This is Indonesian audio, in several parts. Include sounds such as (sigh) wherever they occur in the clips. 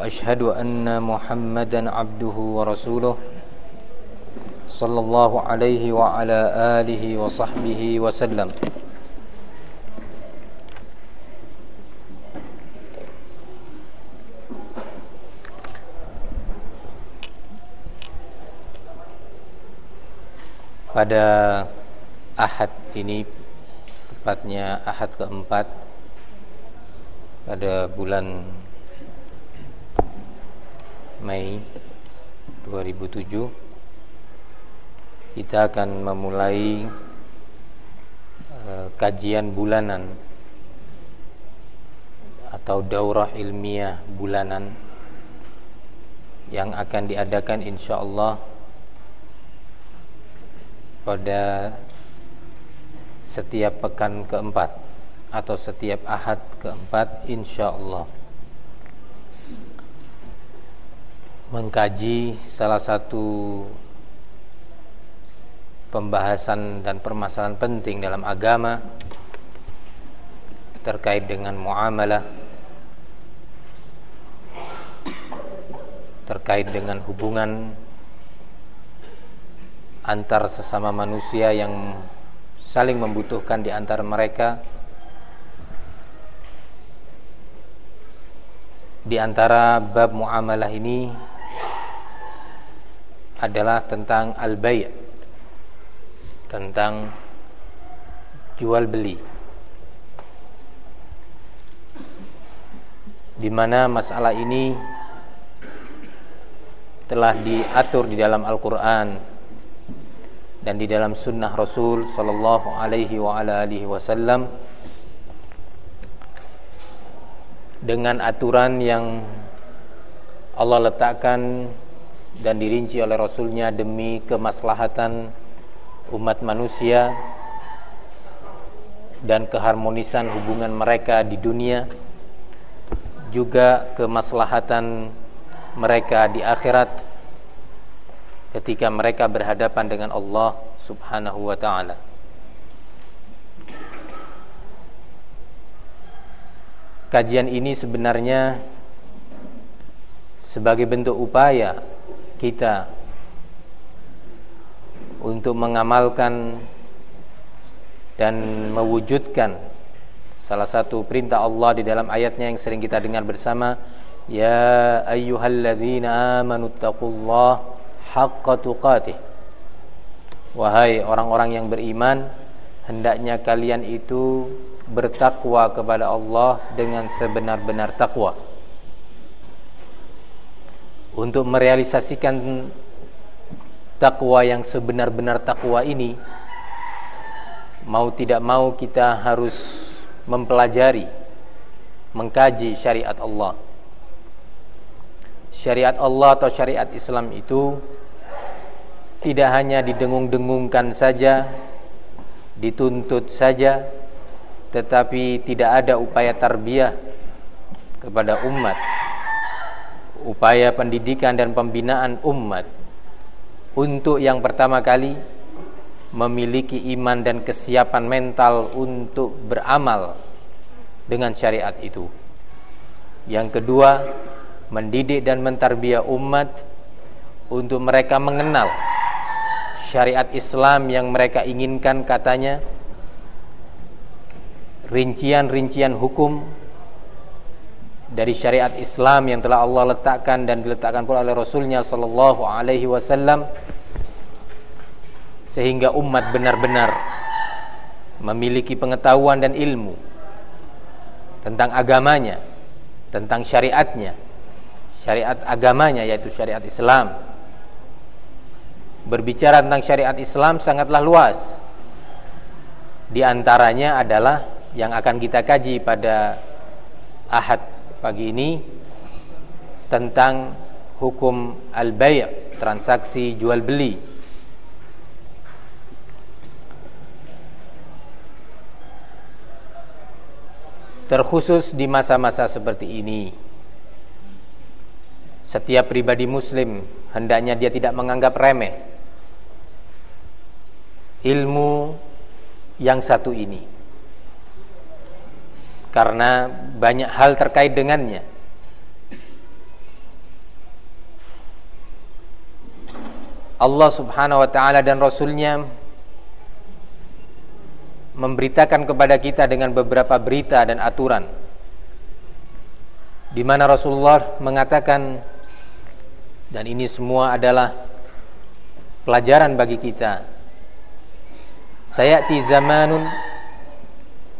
واشهد ان محمدا عبده ورسوله صلى الله عليه وعلى اله وصحبه وسلم pada ahad ini tepatnya ahad keempat pada bulan Mei 2007 kita akan memulai uh, kajian bulanan atau daurah ilmiah bulanan yang akan diadakan insya Allah pada setiap pekan keempat atau setiap ahad keempat insya Allah. Mengkaji salah satu pembahasan dan permasalahan penting dalam agama terkait dengan muamalah terkait dengan hubungan antar sesama manusia yang saling membutuhkan di antara mereka di antara bab muamalah ini adalah tentang al-bay' tentang jual beli. Di mana masalah ini telah diatur di dalam Al-Qur'an dan di dalam sunnah Rasul sallallahu alaihi wa ala alihi wasallam dengan aturan yang Allah letakkan dan dirinci oleh Rasulnya demi kemaslahatan umat manusia dan keharmonisan hubungan mereka di dunia juga kemaslahatan mereka di akhirat ketika mereka berhadapan dengan Allah Subhanahu wa taala. Kajian ini sebenarnya sebagai bentuk upaya kita untuk mengamalkan dan mewujudkan salah satu perintah Allah di dalam ayatnya yang sering kita dengar bersama ya ayyuhalladzina amanu haqqa tuqatih. Wahai orang-orang yang beriman hendaknya kalian itu bertakwa kepada Allah dengan sebenar-benar takwa untuk merealisasikan takwa yang sebenar-benar takwa ini mau tidak mau kita harus mempelajari mengkaji syariat Allah. Syariat Allah atau syariat Islam itu tidak hanya didengung-dengungkan saja dituntut saja tetapi tidak ada upaya tarbiyah kepada umat upaya pendidikan dan pembinaan umat untuk yang pertama kali memiliki iman dan kesiapan mental untuk beramal dengan syariat itu. Yang kedua, mendidik dan mentarbiah umat untuk mereka mengenal syariat Islam yang mereka inginkan katanya rincian-rincian hukum dari syariat Islam yang telah Allah letakkan dan diletakkan pula oleh Rasulnya Sallallahu Alaihi Wasallam sehingga umat benar-benar memiliki pengetahuan dan ilmu tentang agamanya, tentang syariatnya, syariat agamanya yaitu syariat Islam. Berbicara tentang syariat Islam sangatlah luas. Di antaranya adalah yang akan kita kaji pada Ahad pagi ini tentang hukum al-bay' transaksi jual beli. Terkhusus di masa-masa seperti ini setiap pribadi muslim hendaknya dia tidak menganggap remeh ilmu yang satu ini karena banyak hal terkait dengannya. Allah Subhanahu wa taala dan rasulnya memberitakan kepada kita dengan beberapa berita dan aturan di mana Rasulullah mengatakan dan ini semua adalah pelajaran bagi kita sayati zamanun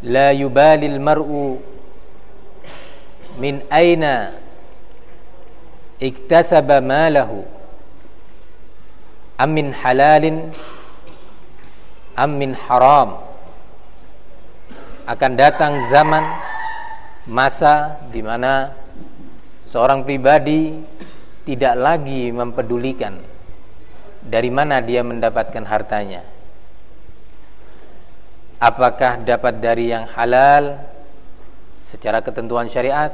la yubalil mar'u min aina iktasaba malahu? Am min halalin am min haram? Akan datang zaman masa di mana seorang pribadi tidak lagi mempedulikan dari mana dia mendapatkan hartanya apakah dapat dari yang halal secara ketentuan syariat?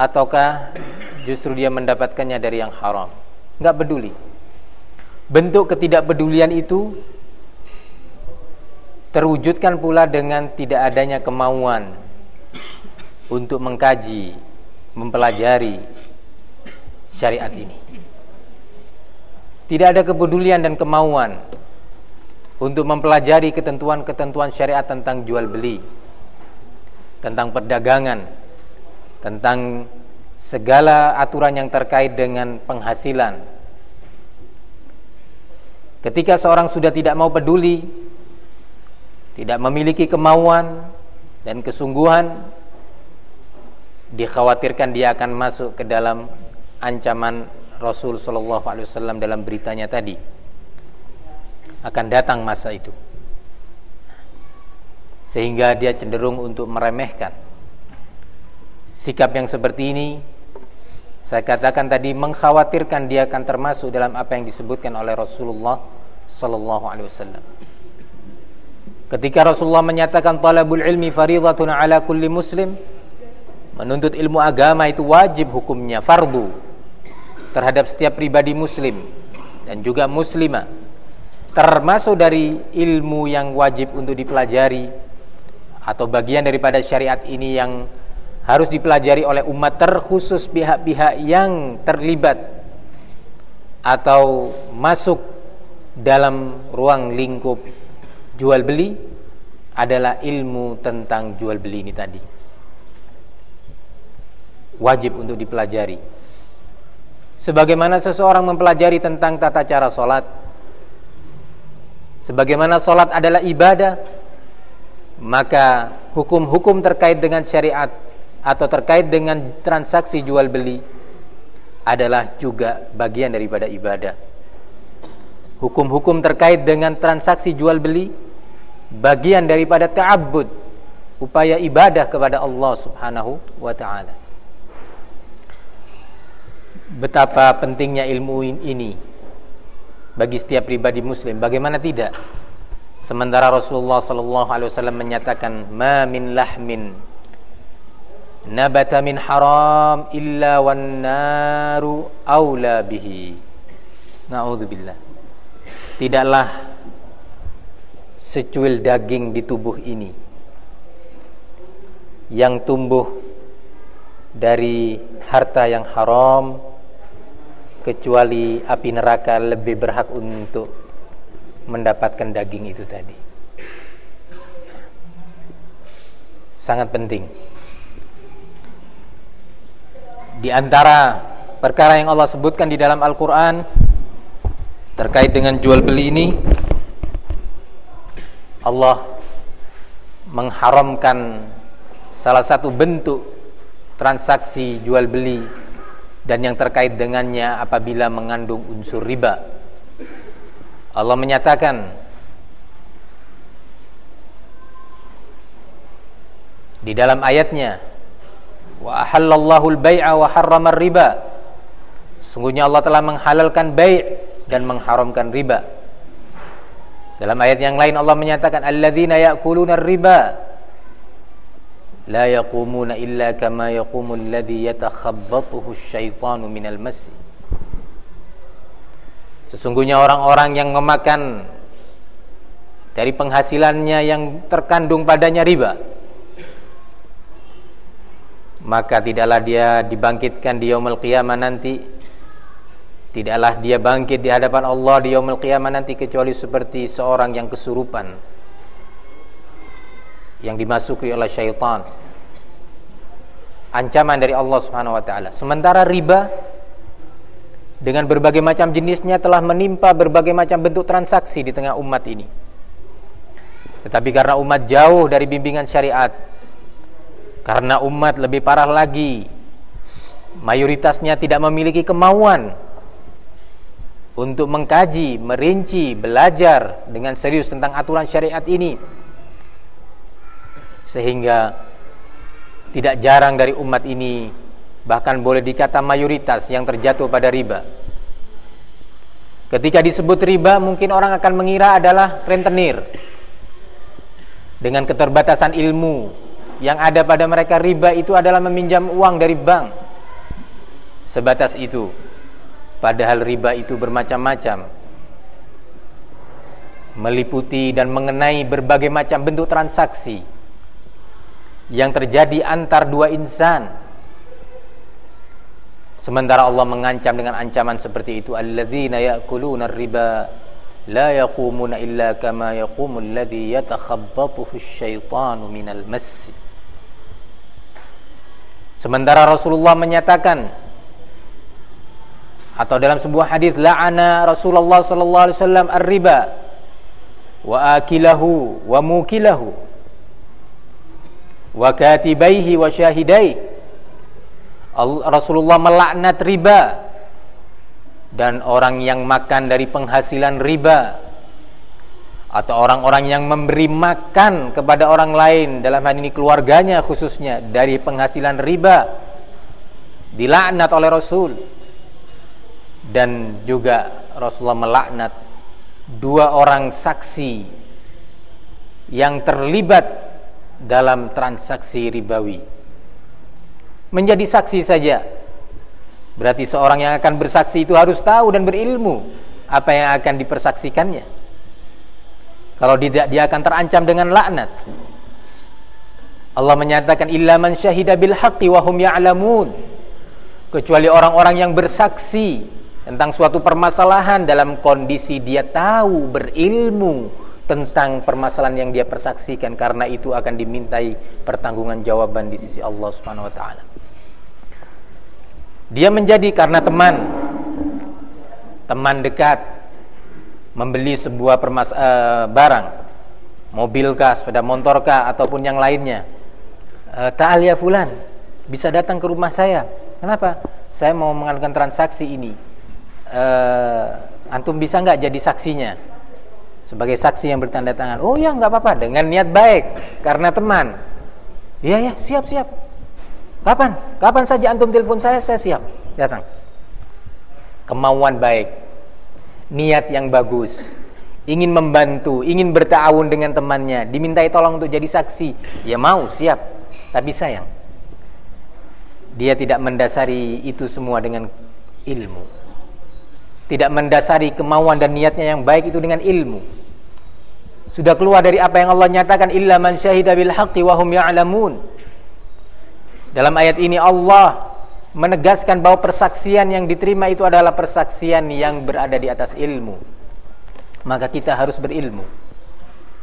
Ataukah justru dia mendapatkannya dari yang haram? Nggak peduli. Bentuk ketidakpedulian itu terwujudkan pula dengan tidak adanya kemauan untuk mengkaji mempelajari syariat ini. Tidak ada kepedulian dan kemauan untuk mempelajari ketentuan-ketentuan syariat tentang jual beli, tentang perdagangan, tentang segala aturan yang terkait dengan penghasilan. Ketika seorang sudah tidak mau peduli, tidak memiliki kemauan dan kesungguhan, dikhawatirkan dia akan masuk ke dalam ancaman Rasul Shallallahu Alaihi Wasallam dalam beritanya tadi akan datang masa itu. Sehingga dia cenderung untuk meremehkan. Sikap yang seperti ini saya katakan tadi mengkhawatirkan dia akan termasuk dalam apa yang disebutkan oleh Rasulullah sallallahu alaihi wasallam. Ketika Rasulullah menyatakan talabul ilmi faridatun ala kulli muslim menuntut ilmu agama itu wajib hukumnya fardu terhadap setiap pribadi muslim dan juga muslimah termasuk dari ilmu yang wajib untuk dipelajari atau bagian daripada syariat ini yang harus dipelajari oleh umat terkhusus pihak-pihak yang terlibat atau masuk dalam ruang lingkup jual beli adalah ilmu tentang jual beli ini tadi. Wajib untuk dipelajari. Sebagaimana seseorang mempelajari tentang tata cara sholat Sebagaimana solat adalah ibadah, maka hukum-hukum terkait dengan syariat atau terkait dengan transaksi jual beli adalah juga bagian daripada ibadah. Hukum-hukum terkait dengan transaksi jual beli bagian daripada ta'abbud, upaya ibadah kepada Allah Subhanahu wa taala. Betapa pentingnya ilmu ini bagi setiap pribadi muslim. Bagaimana tidak? Sementara Rasulullah sallallahu alaihi wasallam menyatakan, "Ma min lahmin nabata min haram illa wan naru aula bihi." Nauzubillah. Tidaklah secuil daging di tubuh ini yang tumbuh dari harta yang haram kecuali api neraka lebih berhak untuk mendapatkan daging itu tadi. Sangat penting. Di antara perkara yang Allah sebutkan di dalam Al-Qur'an terkait dengan jual beli ini Allah mengharamkan salah satu bentuk transaksi jual beli dan yang terkait dengannya apabila mengandung unsur riba. Allah menyatakan di dalam ayatnya wa ahallallahu al-bai'a wa harrama riba Sesungguhnya Allah telah menghalalkan bai' dan mengharamkan riba. Dalam ayat yang lain Allah menyatakan alladzina ya'kuluna riba la yaqumuna illa kama yaqumu alladhi yatakhabbathu asyaitanu minal mas. Sesungguhnya orang-orang yang memakan dari penghasilannya yang terkandung padanya riba maka tidaklah dia dibangkitkan di yaumul qiyamah nanti tidaklah dia bangkit di hadapan Allah di yaumul qiyamah nanti kecuali seperti seorang yang kesurupan yang dimasuki oleh syaitan. Ancaman dari Allah Subhanahu wa taala. Sementara riba dengan berbagai macam jenisnya telah menimpa berbagai macam bentuk transaksi di tengah umat ini. Tetapi karena umat jauh dari bimbingan syariat karena umat lebih parah lagi mayoritasnya tidak memiliki kemauan untuk mengkaji, merinci, belajar dengan serius tentang aturan syariat ini sehingga tidak jarang dari umat ini bahkan boleh dikata mayoritas yang terjatuh pada riba. Ketika disebut riba mungkin orang akan mengira adalah rentenir. Dengan keterbatasan ilmu yang ada pada mereka riba itu adalah meminjam uang dari bank. Sebatas itu padahal riba itu bermacam-macam. Meliputi dan mengenai berbagai macam bentuk transaksi yang terjadi antar dua insan. Sementara Allah mengancam dengan ancaman seperti itu alladzina ya'kuluna riba la yaqumuna illa kama yaqumul ladzi yatakhabbathu asyaitanu minal mas sementara Rasulullah menyatakan atau dalam sebuah hadis la'ana Rasulullah sallallahu alaihi wasallam ar-riba wa akilahu wa mukilahu wa katibaihi wa syahidai. Rasulullah melaknat riba. Dan orang yang makan dari penghasilan riba. Atau orang-orang yang memberi makan kepada orang lain. Dalam hal ini keluarganya khususnya. Dari penghasilan riba. Dilaknat oleh Rasul. Dan juga Rasulullah melaknat dua orang saksi yang terlibat dalam transaksi ribawi menjadi saksi saja Berarti seorang yang akan bersaksi itu harus tahu dan berilmu apa yang akan dipersaksikannya. Kalau tidak dia akan terancam dengan laknat. Allah menyatakan illa man syahida bil haqqi wa hum ya'lamun. Kecuali orang-orang yang bersaksi tentang suatu permasalahan dalam kondisi dia tahu, berilmu tentang permasalahan yang dia persaksikan karena itu akan dimintai pertanggungan jawaban di sisi Allah Subhanahu wa taala. Dia menjadi karena teman teman dekat membeli sebuah permas uh, barang, mobil kah, sepeda motor ataupun yang lainnya. Uh, Ta'al ya fulan, bisa datang ke rumah saya. Kenapa? Saya mau mengadakan transaksi ini. Uh, antum bisa nggak jadi saksinya? Sebagai saksi yang bertanda tangan. Oh ya nggak apa-apa dengan niat baik karena teman. Iya ya, siap siap. Kapan? Kapan saja antum telepon saya, saya siap datang. Kemauan baik, niat yang bagus, ingin membantu, ingin bertawun dengan temannya, dimintai tolong untuk jadi saksi, ya mau, siap. Tapi sayang, dia tidak mendasari itu semua dengan ilmu. Tidak mendasari kemauan dan niatnya yang baik itu dengan ilmu. Sudah keluar dari apa yang Allah nyatakan illa man syahida bil haqqi wa hum ya'lamun. Dalam ayat ini Allah menegaskan bahwa persaksian yang diterima itu adalah persaksian yang berada di atas ilmu. Maka kita harus berilmu.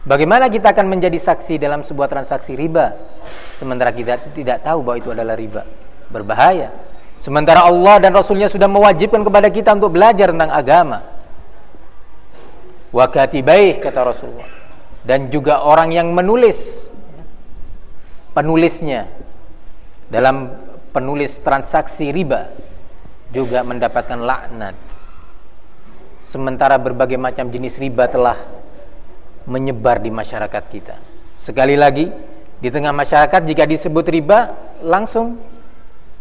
Bagaimana kita akan menjadi saksi dalam sebuah transaksi riba sementara kita tidak tahu bahwa itu adalah riba? Berbahaya. Sementara Allah dan Rasulnya sudah mewajibkan kepada kita untuk belajar tentang agama. Wakatibaih kata Rasulullah. Dan juga orang yang menulis penulisnya. Dalam penulis transaksi riba juga mendapatkan laknat. Sementara berbagai macam jenis riba telah menyebar di masyarakat kita. Sekali lagi di tengah masyarakat jika disebut riba langsung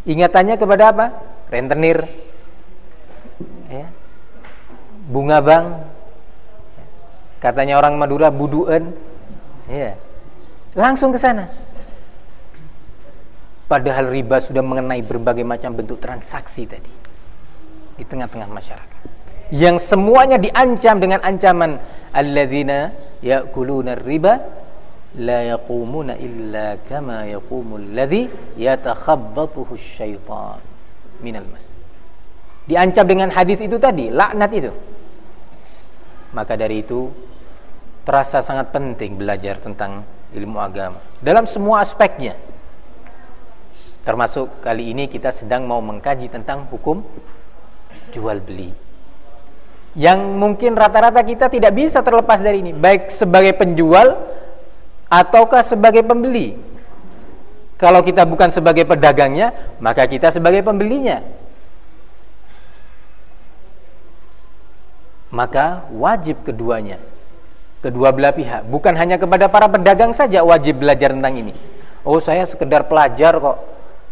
ingatannya kepada apa? Rentenir. Ya. bunga bank katanya orang Madura buduen ya langsung ke sana. Padahal riba sudah mengenai berbagai macam bentuk transaksi tadi di tengah-tengah masyarakat. Yang semuanya diancam dengan ancaman alladzina ya'kuluna riba la yaqumuna illa kama yaqumul ladzi yatakhabbathu syaitan minal mas. Diancam dengan hadis itu tadi laknat itu maka dari itu terasa sangat penting belajar tentang ilmu agama. Dalam semua aspeknya. Termasuk kali ini kita sedang mau mengkaji tentang hukum jual beli. Yang mungkin rata-rata kita tidak bisa terlepas dari ini. Baik sebagai penjual ataukah sebagai pembeli. Kalau kita bukan sebagai pedagangnya maka kita sebagai pembelinya maka wajib keduanya kedua belah pihak. Bukan hanya kepada para pedagang saja wajib belajar tentang ini. Oh saya sekedar pelajar kok.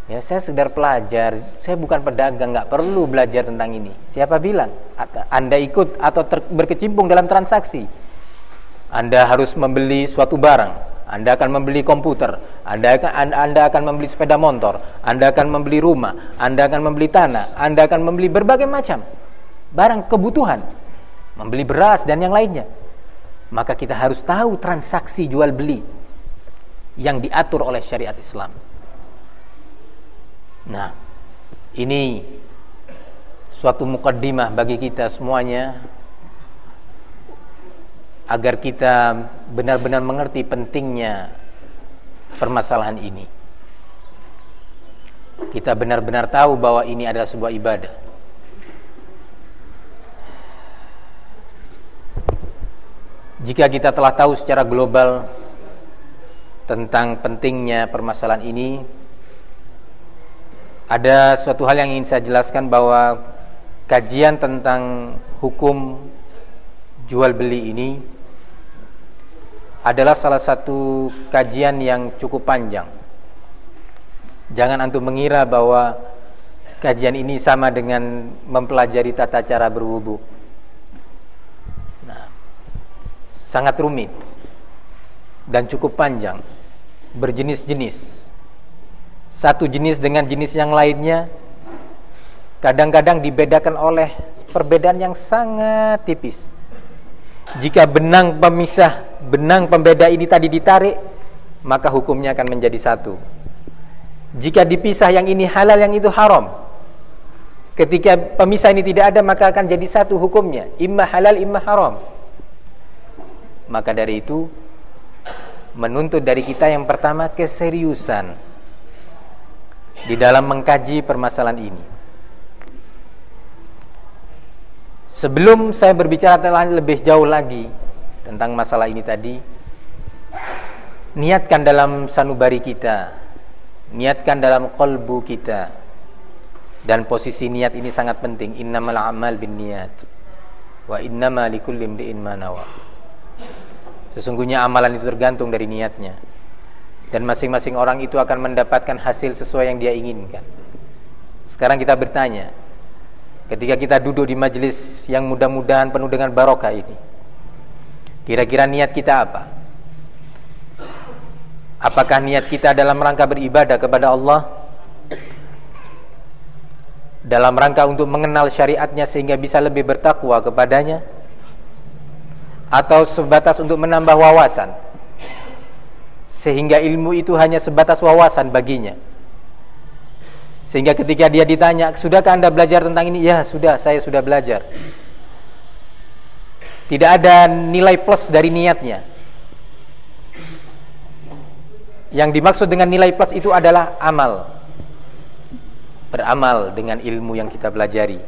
Ya saya sekedar pelajar, saya bukan pedagang, nggak perlu belajar tentang ini. Siapa bilang? Anda ikut atau berkecimpung dalam transaksi. Anda harus membeli suatu barang. Anda akan membeli komputer, Anda akan Anda akan membeli sepeda motor, Anda akan membeli rumah, Anda akan membeli tanah, Anda akan membeli berbagai macam barang kebutuhan, membeli beras dan yang lainnya. Maka kita harus tahu transaksi jual beli yang diatur oleh syariat Islam. Nah, ini suatu mukaddimah bagi kita semuanya agar kita benar-benar mengerti pentingnya permasalahan ini. Kita benar-benar tahu bahwa ini adalah sebuah ibadah. Jika kita telah tahu secara global tentang pentingnya permasalahan ini, ada suatu hal yang ingin saya jelaskan bahwa kajian tentang hukum jual beli ini adalah salah satu kajian yang cukup panjang. Jangan antum mengira bahwa kajian ini sama dengan mempelajari tata cara berwudu. Nah, sangat rumit dan cukup panjang, berjenis-jenis satu jenis dengan jenis yang lainnya kadang-kadang dibedakan oleh perbedaan yang sangat tipis. Jika benang pemisah, benang pembeda ini tadi ditarik, maka hukumnya akan menjadi satu. Jika dipisah yang ini halal, yang itu haram. Ketika pemisah ini tidak ada, maka akan jadi satu hukumnya, imma halal, imma haram. Maka dari itu menuntut dari kita yang pertama keseriusan di dalam mengkaji permasalahan ini. Sebelum saya berbicara lebih jauh lagi tentang masalah ini tadi, niatkan dalam sanubari kita, niatkan dalam kolbu kita, dan posisi niat ini sangat penting. Innamal amal bin niat, wa innama likulli imri'in ma Sesungguhnya amalan itu tergantung dari niatnya dan masing-masing orang itu akan mendapatkan hasil sesuai yang dia inginkan. Sekarang kita bertanya, ketika kita duduk di majelis yang mudah-mudahan penuh dengan barokah ini, kira-kira niat kita apa? Apakah niat kita dalam rangka beribadah kepada Allah? Dalam rangka untuk mengenal syariatnya sehingga bisa lebih bertakwa kepadanya? Atau sebatas untuk menambah wawasan? sehingga ilmu itu hanya sebatas wawasan baginya. Sehingga ketika dia ditanya, "Sudahkah Anda belajar tentang ini?" "Ya, sudah, saya sudah belajar." Tidak ada nilai plus dari niatnya. Yang dimaksud dengan nilai plus itu adalah amal. Beramal dengan ilmu yang kita pelajari.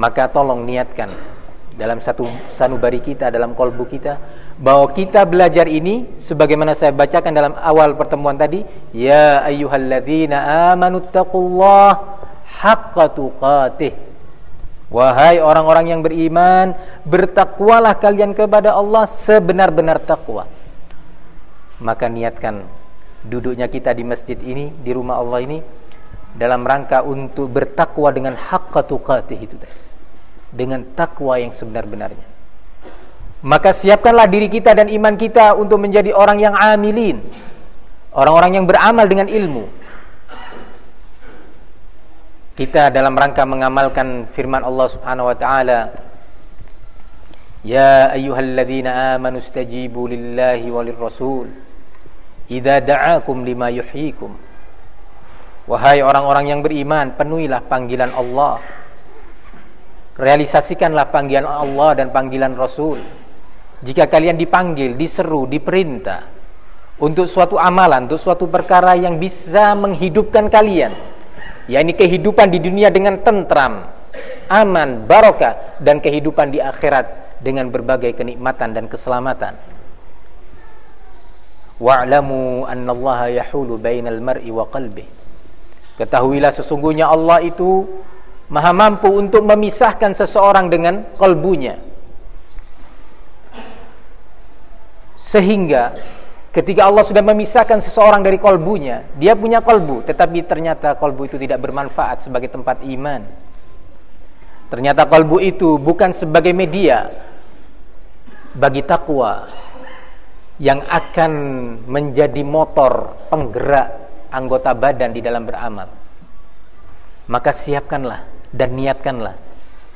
Maka tolong niatkan dalam satu sanubari kita, dalam kolbu kita bahwa kita belajar ini sebagaimana saya bacakan dalam awal pertemuan tadi ya ayyuhalladzina amanu taqullah haqqa tuqatih. Wahai orang-orang yang beriman bertakwalah kalian kepada Allah sebenar-benar takwa. Maka niatkan duduknya kita di masjid ini di rumah Allah ini dalam rangka untuk bertakwa dengan haqqa tuqatih itu tadi dengan takwa yang sebenar-benarnya. Maka siapkanlah diri kita dan iman kita untuk menjadi orang yang amilin. Orang-orang yang beramal dengan ilmu. Kita dalam rangka mengamalkan firman Allah Subhanahu wa taala Ya ayyuhalladzina amanu istajibu lillahi walir rasul idza da'akum lima yuhyikum Wahai orang-orang yang beriman penuhilah panggilan Allah Realisasikanlah panggilan Allah dan panggilan Rasul jika kalian dipanggil, diseru, diperintah untuk suatu amalan, untuk suatu perkara yang bisa menghidupkan kalian, yakni kehidupan di dunia dengan tentram, aman, barokah dan kehidupan di akhirat dengan berbagai kenikmatan dan keselamatan. Wa'lamu annallaha yahulu bainal mar'i wa qalbi. Ketahuilah sesungguhnya Allah itu maha mampu untuk memisahkan seseorang dengan kalbunya Sehingga ketika Allah sudah memisahkan seseorang dari kolbunya, dia punya kolbu, tetapi ternyata kolbu itu tidak bermanfaat sebagai tempat iman. Ternyata kolbu itu bukan sebagai media bagi takwa yang akan menjadi motor penggerak anggota badan di dalam beramal. Maka siapkanlah dan niatkanlah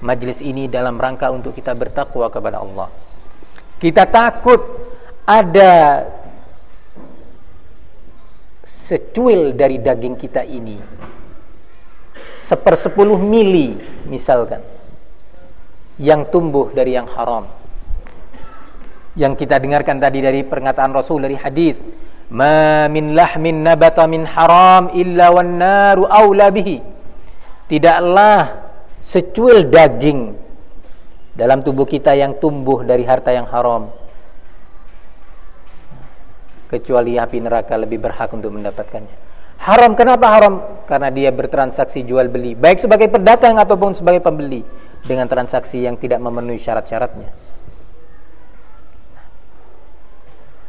majlis ini dalam rangka untuk kita bertakwa kepada Allah. Kita takut ada secuil dari daging kita ini. Sepersepuluh mili misalkan yang tumbuh dari yang haram. Yang kita dengarkan tadi dari pernyataan Rasul dari hadis ma min lahmin nabata min haram illa wan naru aula bihi tidaklah secuil daging dalam tubuh kita yang tumbuh dari harta yang haram kecuali api neraka lebih berhak untuk mendapatkannya. Haram kenapa haram? Karena dia bertransaksi jual beli, baik sebagai pedagang ataupun sebagai pembeli dengan transaksi yang tidak memenuhi syarat-syaratnya.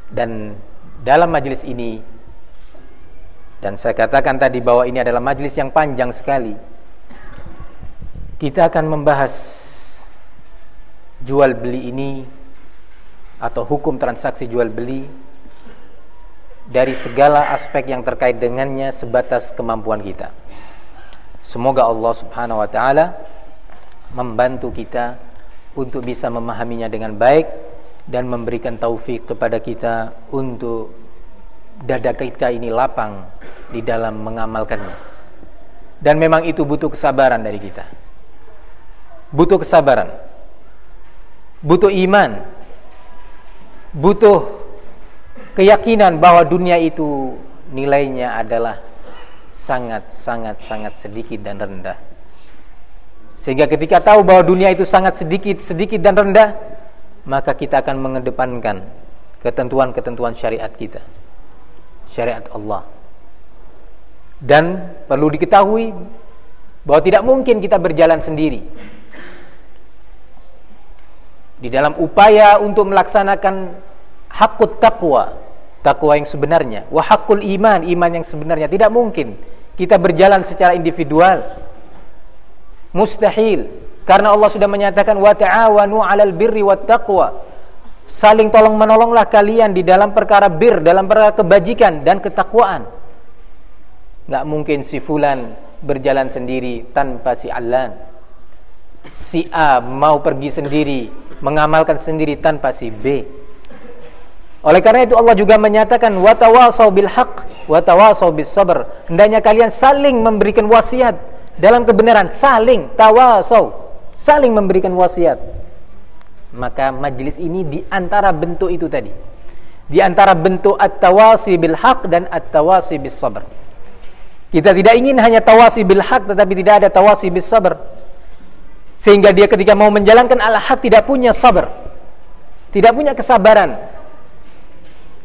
Dan dalam majelis ini dan saya katakan tadi bahwa ini adalah majelis yang panjang sekali. Kita akan membahas jual beli ini atau hukum transaksi jual beli dari segala aspek yang terkait dengannya sebatas kemampuan kita. Semoga Allah Subhanahu wa taala membantu kita untuk bisa memahaminya dengan baik dan memberikan taufik kepada kita untuk dada kita ini lapang di dalam mengamalkannya. Dan memang itu butuh kesabaran dari kita. Butuh kesabaran. Butuh iman. Butuh keyakinan bahwa dunia itu nilainya adalah sangat sangat sangat sedikit dan rendah. Sehingga ketika tahu bahwa dunia itu sangat sedikit sedikit dan rendah, maka kita akan mengedepankan ketentuan-ketentuan syariat kita. Syariat Allah. Dan perlu diketahui bahwa tidak mungkin kita berjalan sendiri. Di dalam upaya untuk melaksanakan hakut taqwa takwa yang sebenarnya. Wa iman iman yang sebenarnya. Tidak mungkin kita berjalan secara individual. Mustahil. Karena Allah sudah menyatakan wa ta'awanu 'alal birri wat taqwa. Saling tolong menolonglah kalian di dalam perkara bir dalam perkara kebajikan dan ketakwaan. Nggak mungkin si fulan berjalan sendiri tanpa si alan si A mau pergi sendiri mengamalkan sendiri tanpa si B oleh karena itu Allah juga menyatakan watawasau bil haq watawasau bis sabr. Hendaknya kalian saling memberikan wasiat dalam kebenaran, saling tawasau, saling memberikan wasiat. Maka majlis ini di antara bentuk itu tadi. Di antara bentuk at-tawasi bil haq dan at-tawasi bis sabr. Kita tidak ingin hanya tawasi bil haq tetapi tidak ada tawasi bis sabr. Sehingga dia ketika mau menjalankan al-haq tidak punya sabar. Tidak punya kesabaran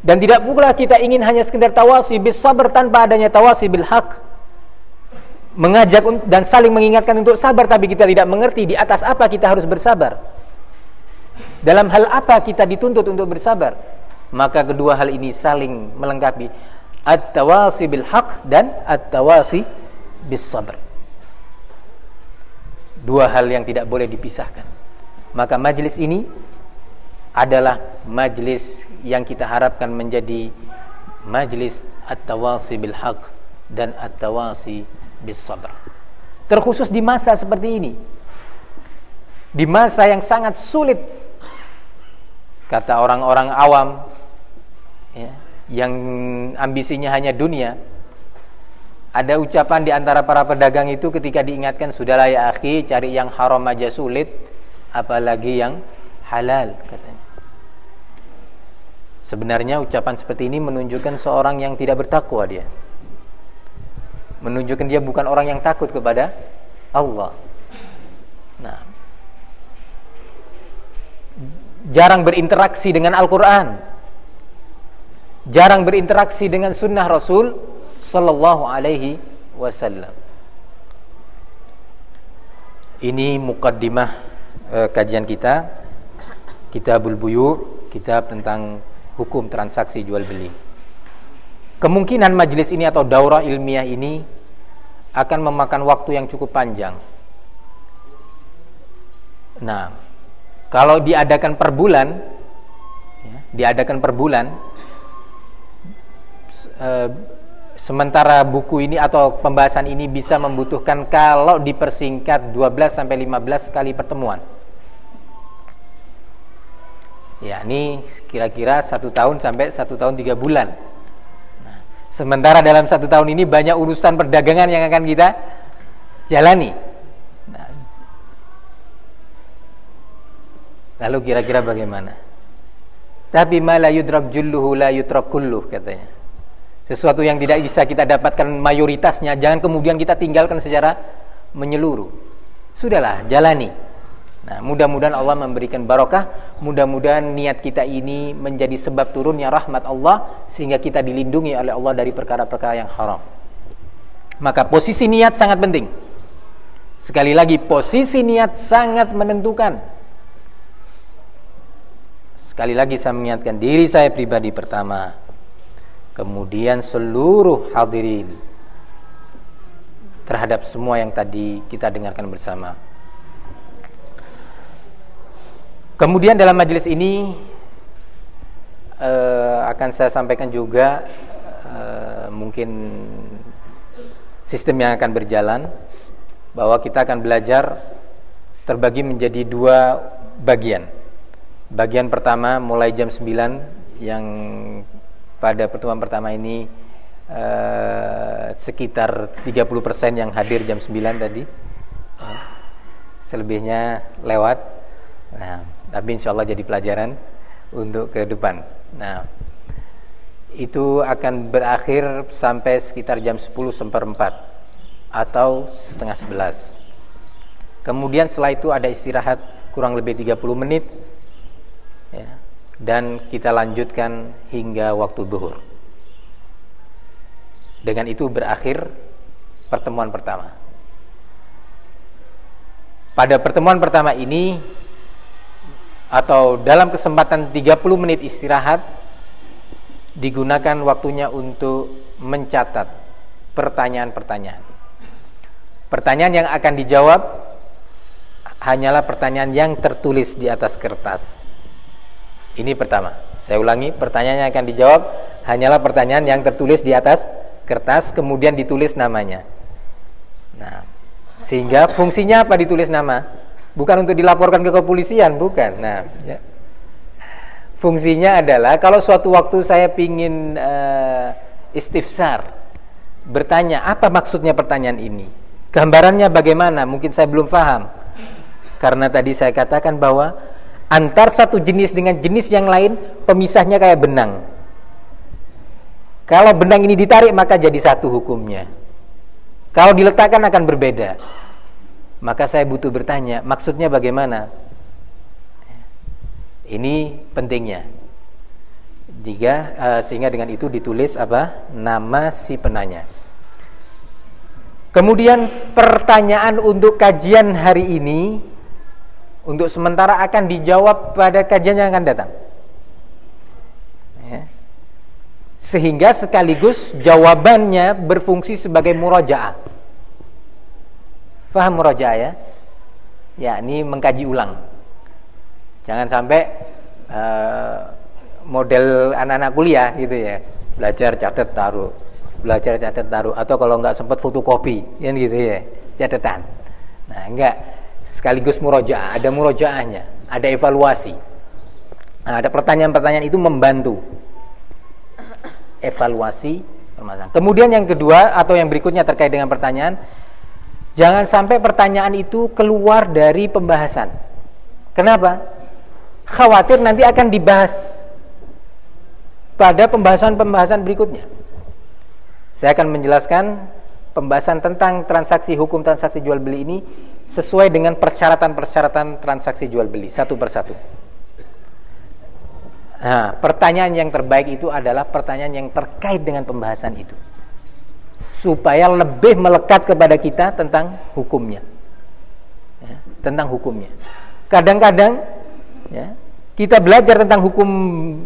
dan tidak pula kita ingin hanya sekedar tawasi bis sabar tanpa adanya tawasi bil haq. Mengajak dan saling mengingatkan untuk sabar tapi kita tidak mengerti di atas apa kita harus bersabar. Dalam hal apa kita dituntut untuk bersabar? Maka kedua hal ini saling melengkapi. At-tawasi bil haq dan at-tawasi bis sabr. Dua hal yang tidak boleh dipisahkan. Maka majlis ini adalah majlis yang kita harapkan menjadi majlis at-tawasi bil haq dan at-tawasi bis sabr terkhusus di masa seperti ini. Di masa yang sangat sulit kata orang-orang awam ya, yang ambisinya hanya dunia ada ucapan di antara para pedagang itu ketika diingatkan sudahlah ya akhi cari yang haram aja sulit apalagi yang halal katanya. Sebenarnya ucapan seperti ini menunjukkan seorang yang tidak bertakwa dia. Menunjukkan dia bukan orang yang takut kepada Allah. Nah, jarang berinteraksi dengan Al-Quran, jarang berinteraksi dengan Sunnah Rasul sallallahu alaihi wasallam. Ini mukaddimah e, kajian kita Kitabul Buyu, kitab tentang hukum transaksi jual beli. Kemungkinan majelis ini atau daurah ilmiah ini akan memakan waktu yang cukup panjang. Nah, kalau diadakan per bulan, ya, diadakan per bulan, e, Sementara buku ini atau pembahasan ini bisa membutuhkan kalau dipersingkat 12 sampai 15 kali pertemuan. Ya, ini kira-kira satu tahun sampai satu tahun tiga bulan. Nah, sementara dalam satu tahun ini banyak urusan perdagangan yang akan kita jalani. Nah, lalu kira-kira bagaimana? Tapi ma la yudrak julluhu la yutrak kulluh katanya. Sesuatu yang tidak bisa kita dapatkan mayoritasnya, jangan kemudian kita tinggalkan secara menyeluruh. Sudahlah, jalani. Nah, mudah-mudahan Allah memberikan barokah, mudah-mudahan niat kita ini menjadi sebab turunnya rahmat Allah sehingga kita dilindungi oleh Allah dari perkara-perkara yang haram. Maka posisi niat sangat penting. Sekali lagi, posisi niat sangat menentukan. Sekali lagi saya mengingatkan diri saya pribadi pertama, kemudian seluruh hadirin terhadap semua yang tadi kita dengarkan bersama. Kemudian dalam majelis ini uh, akan saya sampaikan juga uh, mungkin sistem yang akan berjalan bahwa kita akan belajar terbagi menjadi dua bagian. Bagian pertama mulai jam 9 yang pada pertemuan pertama ini uh, sekitar 30% yang hadir jam 9 tadi. Selebihnya lewat. Nah, tapi insya Allah jadi pelajaran untuk ke depan. Nah, itu akan berakhir sampai sekitar jam 10 seperempat atau setengah 11. Kemudian setelah itu ada istirahat kurang lebih 30 menit. Dan kita lanjutkan hingga waktu zuhur. Dengan itu berakhir pertemuan pertama. Pada pertemuan pertama ini atau dalam kesempatan 30 menit istirahat digunakan waktunya untuk mencatat pertanyaan-pertanyaan. Pertanyaan yang akan dijawab hanyalah pertanyaan yang tertulis di atas kertas ini pertama. Saya ulangi, pertanyaannya akan dijawab hanyalah pertanyaan yang tertulis di atas kertas kemudian ditulis namanya. Nah, sehingga fungsinya apa ditulis nama? Bukan untuk dilaporkan ke kepolisian, bukan. Nah, ya. Fungsinya adalah kalau suatu waktu saya ingin uh, istifsar, bertanya apa maksudnya pertanyaan ini, gambarannya bagaimana? Mungkin saya belum paham. Karena tadi saya katakan bahwa antar satu jenis dengan jenis yang lain pemisahnya kayak benang. Kalau benang ini ditarik maka jadi satu hukumnya. Kalau diletakkan akan berbeda. Maka saya butuh bertanya maksudnya bagaimana? Ini pentingnya. Jika uh, sehingga dengan itu ditulis apa? Nama si penanya. Kemudian pertanyaan untuk kajian hari ini untuk sementara akan dijawab pada kajian yang akan datang. Ya. Sehingga sekaligus jawabannya berfungsi sebagai murajaah. Faham murajaah ya? ya ini mengkaji ulang. Jangan sampai uh, model anak-anak kuliah gitu ya. Belajar catat taruh, belajar catat taruh atau kalau nggak sempat fotokopi, ya gitu ya, catatan. Nah, enggak sekaligus murojaah, ada murojaahnya, ada evaluasi. Nah, ada pertanyaan-pertanyaan itu membantu evaluasi permasalahan. Kemudian yang kedua atau yang berikutnya terkait dengan pertanyaan, jangan sampai pertanyaan itu keluar dari pembahasan. Kenapa? Khawatir nanti akan dibahas pada pembahasan-pembahasan berikutnya. Saya akan menjelaskan pembahasan tentang transaksi hukum transaksi jual beli ini sesuai dengan persyaratan-persyaratan transaksi jual beli satu persatu. Nah, pertanyaan yang terbaik itu adalah pertanyaan yang terkait dengan pembahasan itu. Supaya lebih melekat kepada kita tentang hukumnya. Ya, tentang hukumnya. Kadang-kadang ya, kita belajar tentang hukum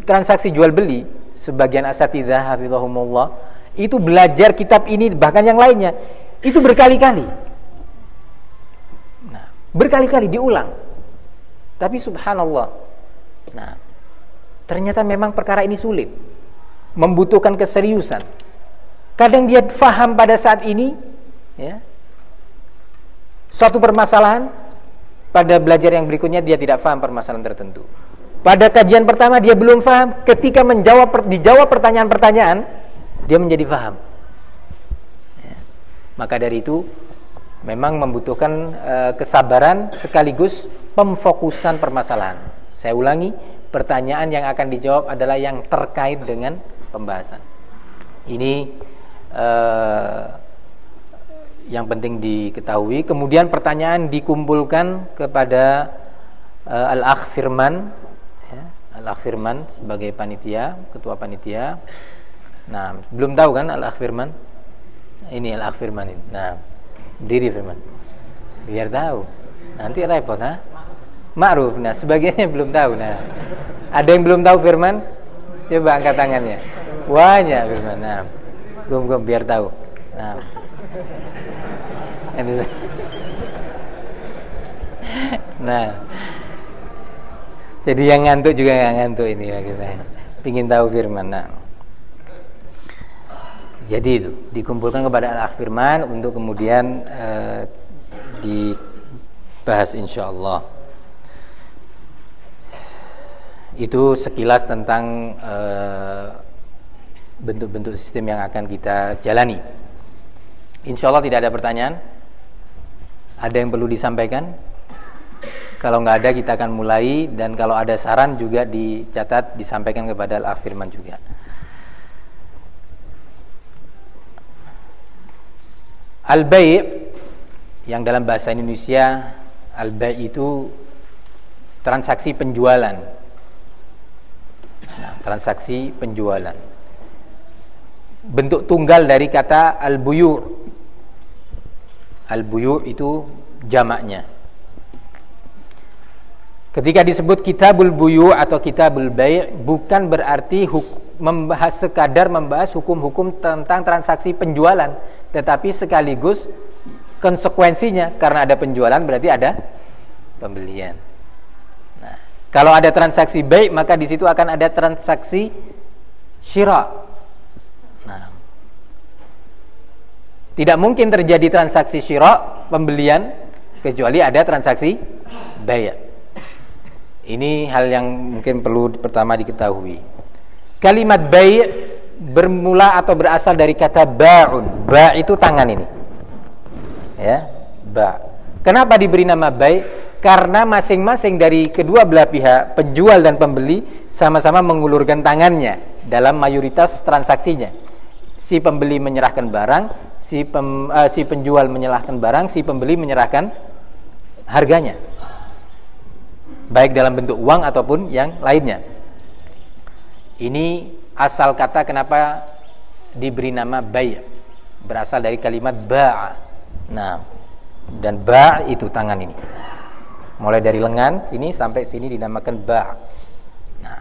transaksi jual beli, sebagian asatidzah hafizahumullah itu belajar kitab ini bahkan yang lainnya itu berkali-kali. Berkali-kali diulang. Tapi subhanallah. Nah, Ternyata memang perkara ini sulit. Membutuhkan keseriusan. Kadang dia faham pada saat ini ya. Suatu permasalahan pada belajar yang berikutnya dia tidak faham permasalahan tertentu. Pada kajian pertama dia belum faham, ketika menjawab dijawab pertanyaan-pertanyaan dia menjadi faham. Ya. Maka dari itu memang membutuhkan uh, kesabaran sekaligus pemfokusan permasalahan. Saya ulangi, pertanyaan yang akan dijawab adalah yang terkait dengan pembahasan. Ini uh, yang penting diketahui. Kemudian pertanyaan dikumpulkan kepada uh, Al-Akh Firman, ya, Al-Akh Firman sebagai panitia, ketua panitia. Nah, belum tahu kan Al-Akh Firman? Ini Al-Akh Firman ini. Nah, diri Firman. Biar tahu. Nanti repot, ha? Ma'ruf. Nah, sebagiannya (laughs) belum tahu. Nah, ada yang belum tahu firman? Coba angkat tangannya. Banyak firman. Nah, gum gum biar tahu. Nah. (laughs) nah. Jadi yang ngantuk juga nggak ngantuk ini ya kita. Pingin tahu firman. Nah. Jadi itu dikumpulkan kepada anak firman untuk kemudian uh, dibahas insyaallah. Itu sekilas tentang eh, bentuk-bentuk sistem yang akan kita jalani. Insya Allah tidak ada pertanyaan. Ada yang perlu disampaikan? Kalau nggak ada kita akan mulai dan kalau ada saran juga dicatat disampaikan kepada Al-Afirman juga. Al-Bai' yang dalam bahasa Indonesia Al-Bai' itu transaksi penjualan Nah, transaksi penjualan. Bentuk tunggal dari kata al-buyu'. Al-buyu' itu jamaknya. Ketika disebut kitabul buyu atau kitabul bai' bukan berarti membahas sekadar membahas hukum-hukum tentang transaksi penjualan, tetapi sekaligus konsekuensinya karena ada penjualan berarti ada pembelian. Kalau ada transaksi baik maka di situ akan ada transaksi syira. Nah, tidak mungkin terjadi transaksi syira pembelian kecuali ada transaksi baik. Ini hal yang mungkin perlu pertama diketahui. Kalimat baik bermula atau berasal dari kata ba'un. Ba itu tangan ini. Ya, ba. Kenapa diberi nama baik? karena masing-masing dari kedua belah pihak penjual dan pembeli sama-sama mengulurkan tangannya dalam mayoritas transaksinya si pembeli menyerahkan barang si pem, uh, si penjual menyerahkan barang si pembeli menyerahkan harganya baik dalam bentuk uang ataupun yang lainnya ini asal kata kenapa diberi nama bay berasal dari kalimat ba nah dan ba itu tangan ini mulai dari lengan sini sampai sini dinamakan ba. Nah.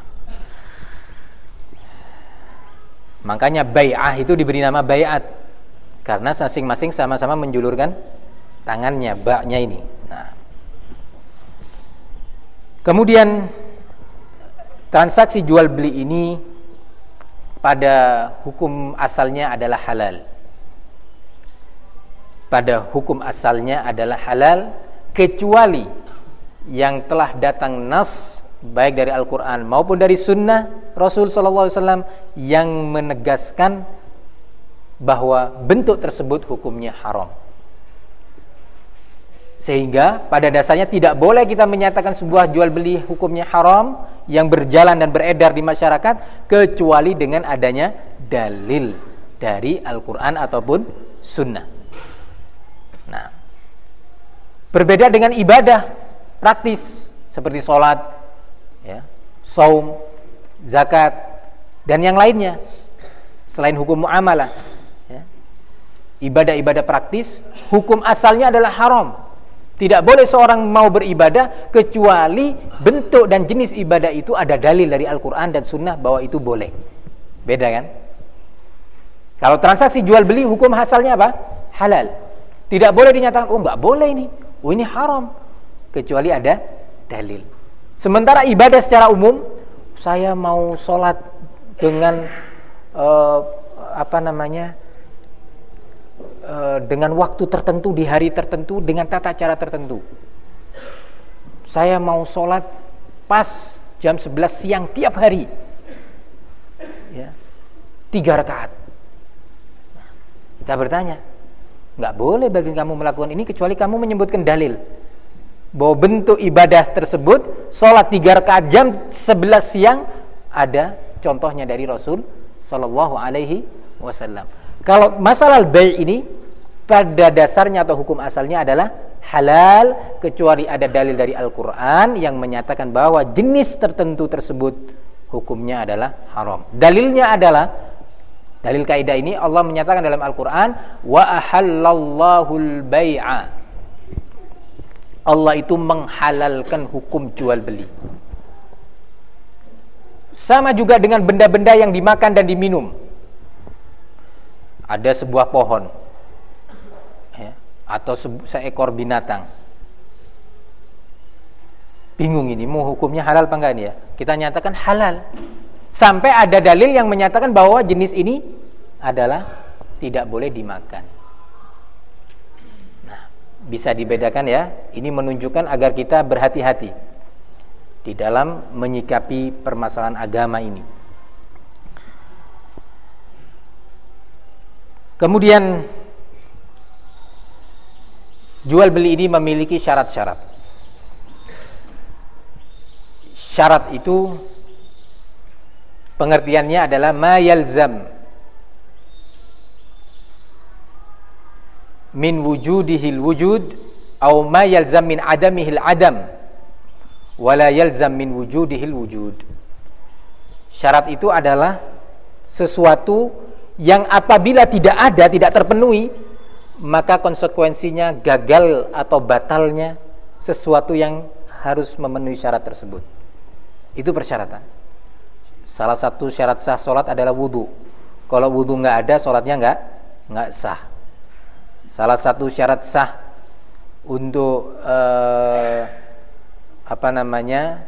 Makanya bai'ah itu diberi nama bai'at karena masing-masing sama-sama menjulurkan tangannya, baknya ini. Nah. Kemudian transaksi jual beli ini pada hukum asalnya adalah halal. Pada hukum asalnya adalah halal kecuali yang telah datang nas baik dari Al-Qur'an maupun dari sunnah Rasul wasallam yang menegaskan bahwa bentuk tersebut hukumnya haram. Sehingga pada dasarnya tidak boleh kita menyatakan sebuah jual beli hukumnya haram yang berjalan dan beredar di masyarakat kecuali dengan adanya dalil dari Al-Qur'an ataupun sunnah. Nah, berbeda dengan ibadah praktis seperti sholat, ya, saum, zakat dan yang lainnya selain hukum muamalah. Ya. Ibadah-ibadah praktis hukum asalnya adalah haram tidak boleh seorang mau beribadah kecuali bentuk dan jenis ibadah itu ada dalil dari Al-Quran dan Sunnah bahwa itu boleh. Beda kan? Kalau transaksi jual beli hukum asalnya apa? Halal. Tidak boleh dinyatakan, oh nggak boleh ini, oh ini haram. Kecuali ada dalil. Sementara ibadah secara umum, saya mau sholat dengan uh, apa namanya? Eh, dengan waktu tertentu di hari tertentu dengan tata cara tertentu. Saya mau sholat pas jam 11 siang tiap hari. Ya. Tiga rakaat. Kita bertanya, nggak boleh bagi kamu melakukan ini kecuali kamu menyebutkan dalil bahwa bentuk ibadah tersebut sholat tiga rakaat jam 11 siang ada contohnya dari Rasul Shallallahu Alaihi Wasallam. Kalau masalah bay ini pada dasarnya atau hukum asalnya adalah halal kecuali ada dalil dari Al-Qur'an yang menyatakan bahwa jenis tertentu tersebut hukumnya adalah haram. Dalilnya adalah dalil kaidah ini Allah menyatakan dalam Al-Qur'an wa ahallallahu al-bai'a. Allah itu menghalalkan hukum jual beli. Sama juga dengan benda-benda yang dimakan dan diminum ada sebuah pohon ya, atau seekor binatang. Bingung ini mau hukumnya halal apa enggak ini ya? Kita nyatakan halal. Sampai ada dalil yang menyatakan bahwa jenis ini adalah tidak boleh dimakan. Nah bisa dibedakan ya ini menunjukkan agar kita berhati-hati di dalam menyikapi permasalahan agama ini Kemudian jual beli ini memiliki syarat-syarat. Syarat itu pengertiannya adalah ma yalzam min wujudihil wujud atau ma yalzam min adamihil adam wala yalzam min wujudihil wujud. Syarat itu adalah sesuatu yang apabila tidak ada, tidak terpenuhi, maka konsekuensinya gagal atau batalnya sesuatu yang harus memenuhi syarat tersebut. Itu persyaratan. Salah satu syarat sah sholat adalah wudhu. Kalau wudhu nggak ada, sholatnya nggak nggak sah. Salah satu syarat sah untuk eh, apa namanya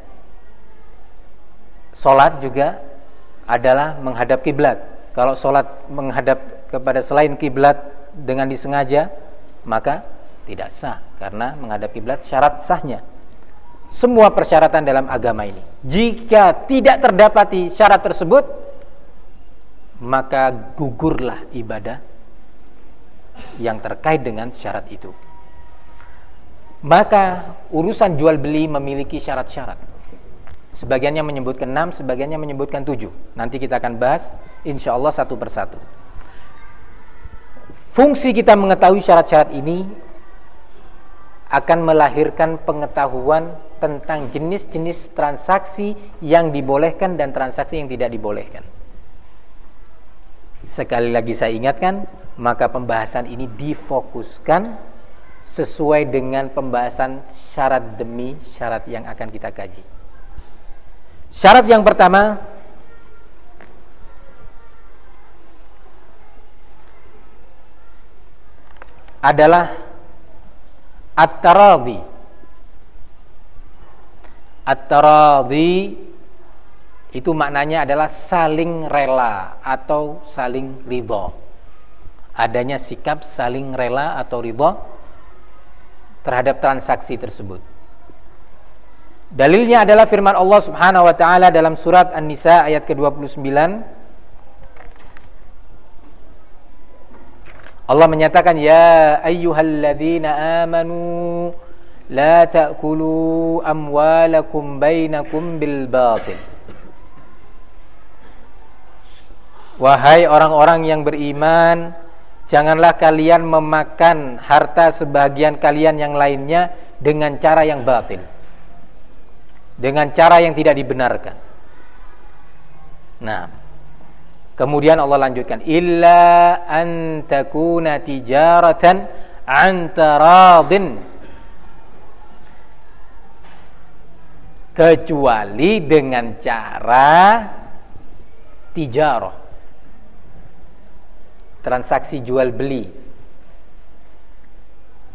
sholat juga adalah menghadap kiblat kalau sholat menghadap kepada selain kiblat dengan disengaja, maka tidak sah karena menghadap kiblat syarat sahnya. Semua persyaratan dalam agama ini. Jika tidak terdapati syarat tersebut, maka gugurlah ibadah yang terkait dengan syarat itu. Maka urusan jual beli memiliki syarat-syarat. Sebagiannya menyebutkan enam, sebagiannya menyebutkan tujuh. Nanti kita akan bahas insya Allah satu persatu. Fungsi kita mengetahui syarat-syarat ini akan melahirkan pengetahuan tentang jenis-jenis transaksi yang dibolehkan dan transaksi yang tidak dibolehkan. Sekali lagi saya ingatkan, maka pembahasan ini difokuskan sesuai dengan pembahasan syarat demi syarat yang akan kita kaji. Syarat yang pertama adalah at-taradhi At-taradhi itu maknanya adalah saling rela atau saling ridho. Adanya sikap saling rela atau ridho terhadap transaksi tersebut. Dalilnya adalah firman Allah Subhanahu wa taala dalam surat An-Nisa ayat ke-29. Allah menyatakan ya ayyuhalladzina amanu la ta'kulu amwalakum bainakum bil batil. Wahai orang-orang yang beriman janganlah kalian memakan harta sebagian kalian yang lainnya dengan cara yang batil dengan cara yang tidak dibenarkan. Nah Kemudian Allah lanjutkan illa an takuna tijaratan an taradin. Kecuali dengan cara tijarah transaksi jual beli.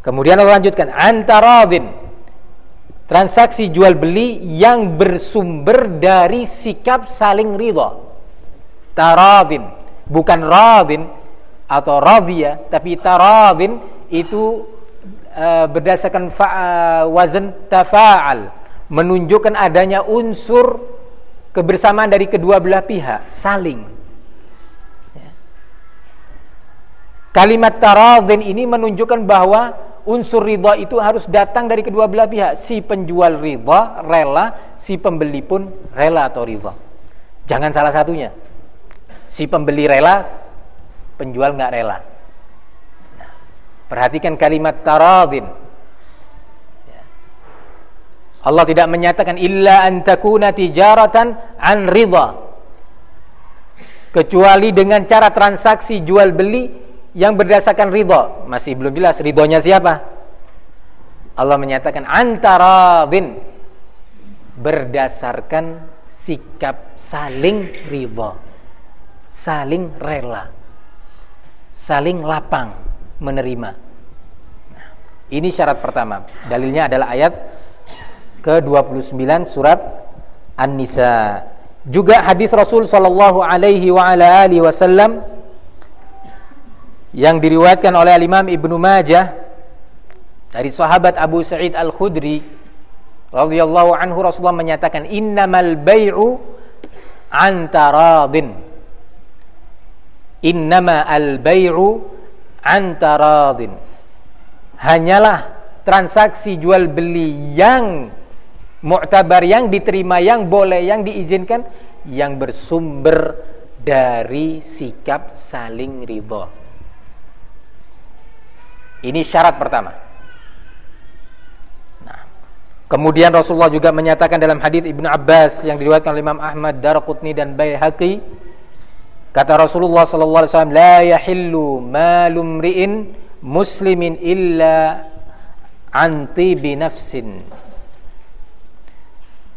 Kemudian Allah lanjutkan antaradin transaksi jual beli yang bersumber dari sikap saling ridha taradin bukan radin atau radhiya tapi taradin itu uh, berdasarkan fa, uh, wazan tafa'al menunjukkan adanya unsur kebersamaan dari kedua belah pihak saling ya. kalimat taradin ini menunjukkan bahwa unsur ridha itu harus datang dari kedua belah pihak si penjual ridha rela si pembeli pun rela atau ridha jangan salah satunya si pembeli rela, penjual nggak rela. Nah, perhatikan kalimat taradin. Ya. Allah tidak menyatakan illa antakuna tijaratan an ridha. Kecuali dengan cara transaksi jual beli yang berdasarkan ridha. Masih belum jelas ridhonya siapa? Allah menyatakan antaradin berdasarkan sikap saling ridha saling rela, saling lapang menerima. Nah, ini syarat pertama. Dalilnya adalah ayat ke-29 surat An-Nisa. Juga hadis Rasul sallallahu alaihi wa ala alihi wasallam yang diriwayatkan oleh Imam Ibnu Majah dari sahabat Abu Sa'id Al-Khudri radhiyallahu anhu Rasulullah menyatakan innamal bai'u antaradin innama al-bai'u antaradin hanyalah transaksi jual beli yang mu'tabar yang diterima yang boleh yang diizinkan yang bersumber dari sikap saling ridho ini syarat pertama nah, kemudian Rasulullah juga menyatakan dalam hadis Ibnu Abbas yang diriwayatkan oleh Imam Ahmad Darqutni dan Baihaqi Kata Rasulullah sallallahu alaihi wasallam, "La yahillu malum ri'in muslimin illa anti bi nafsin."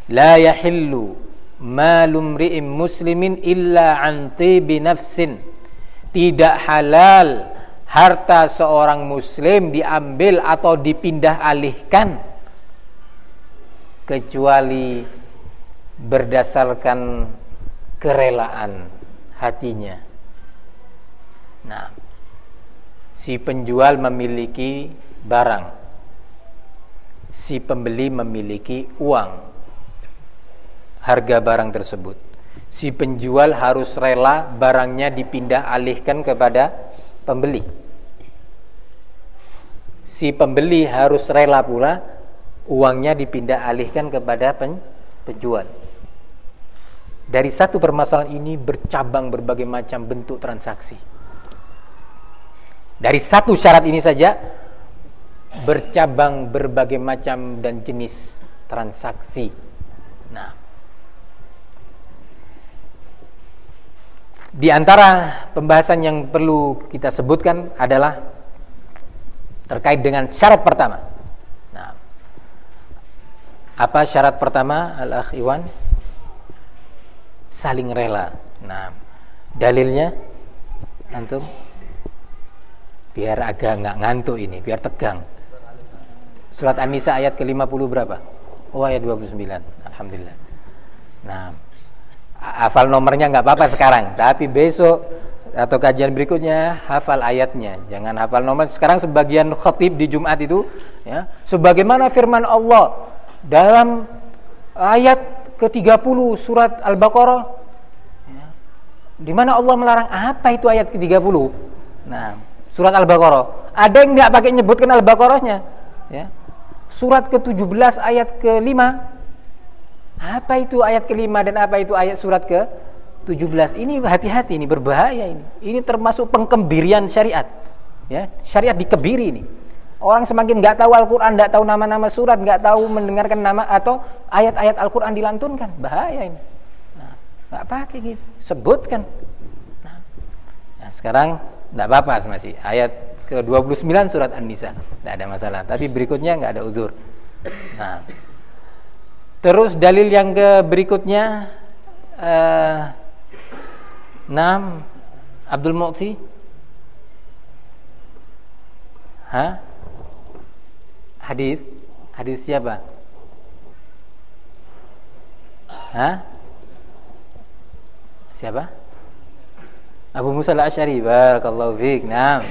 La yahillu malum ri'in muslimin illa anti bi nafsin. Tidak halal harta seorang muslim diambil atau dipindah alihkan kecuali berdasarkan kerelaan hatinya. Nah, si penjual memiliki barang, si pembeli memiliki uang, harga barang tersebut. Si penjual harus rela barangnya dipindah alihkan kepada pembeli. Si pembeli harus rela pula uangnya dipindah alihkan kepada penjual. Dari satu permasalahan ini bercabang berbagai macam bentuk transaksi. Dari satu syarat ini saja bercabang berbagai macam dan jenis transaksi. Nah, di antara pembahasan yang perlu kita sebutkan adalah terkait dengan syarat pertama. Nah, apa syarat pertama, Al-Akh Iwan? saling rela. Nah, dalilnya antum biar agak nggak ngantuk ini, biar tegang. Surat An-Nisa ayat ke-50 berapa? Oh ayat 29. Alhamdulillah. Nah, hafal nomornya nggak apa-apa sekarang, tapi besok atau kajian berikutnya hafal ayatnya. Jangan hafal nomor. Sekarang sebagian khatib di Jumat itu ya, sebagaimana firman Allah dalam ayat ke-30 surat Al-Baqarah ya, di mana Allah melarang apa itu ayat ke-30? Nah, surat Al-Baqarah. Ada yang nggak pakai nyebutkan Al-Baqarahnya, ya. Surat ke-17 ayat ke-5. Apa itu ayat ke-5 dan apa itu ayat surat ke-17? Ini hati-hati ini berbahaya ini. Ini termasuk pengkembirian syariat. Ya, syariat dikebiri ini. Orang semakin nggak tahu Al-Quran, nggak tahu nama-nama surat, nggak tahu mendengarkan nama atau ayat-ayat Al-Quran dilantunkan, bahaya ini. Nah, nggak pakai gitu, sebutkan. Nah, nah sekarang nggak apa-apa masih ayat ke 29 surat An-Nisa, nggak ada masalah. Tapi berikutnya nggak ada udur. Nah, terus dalil yang ke berikutnya, uh, 6 Abdul Mu'ti, Hah? Hadis? Hadis siapa? Hah? Siapa? Abu Musa al-Asy'ari barakallahu fiik. Naam.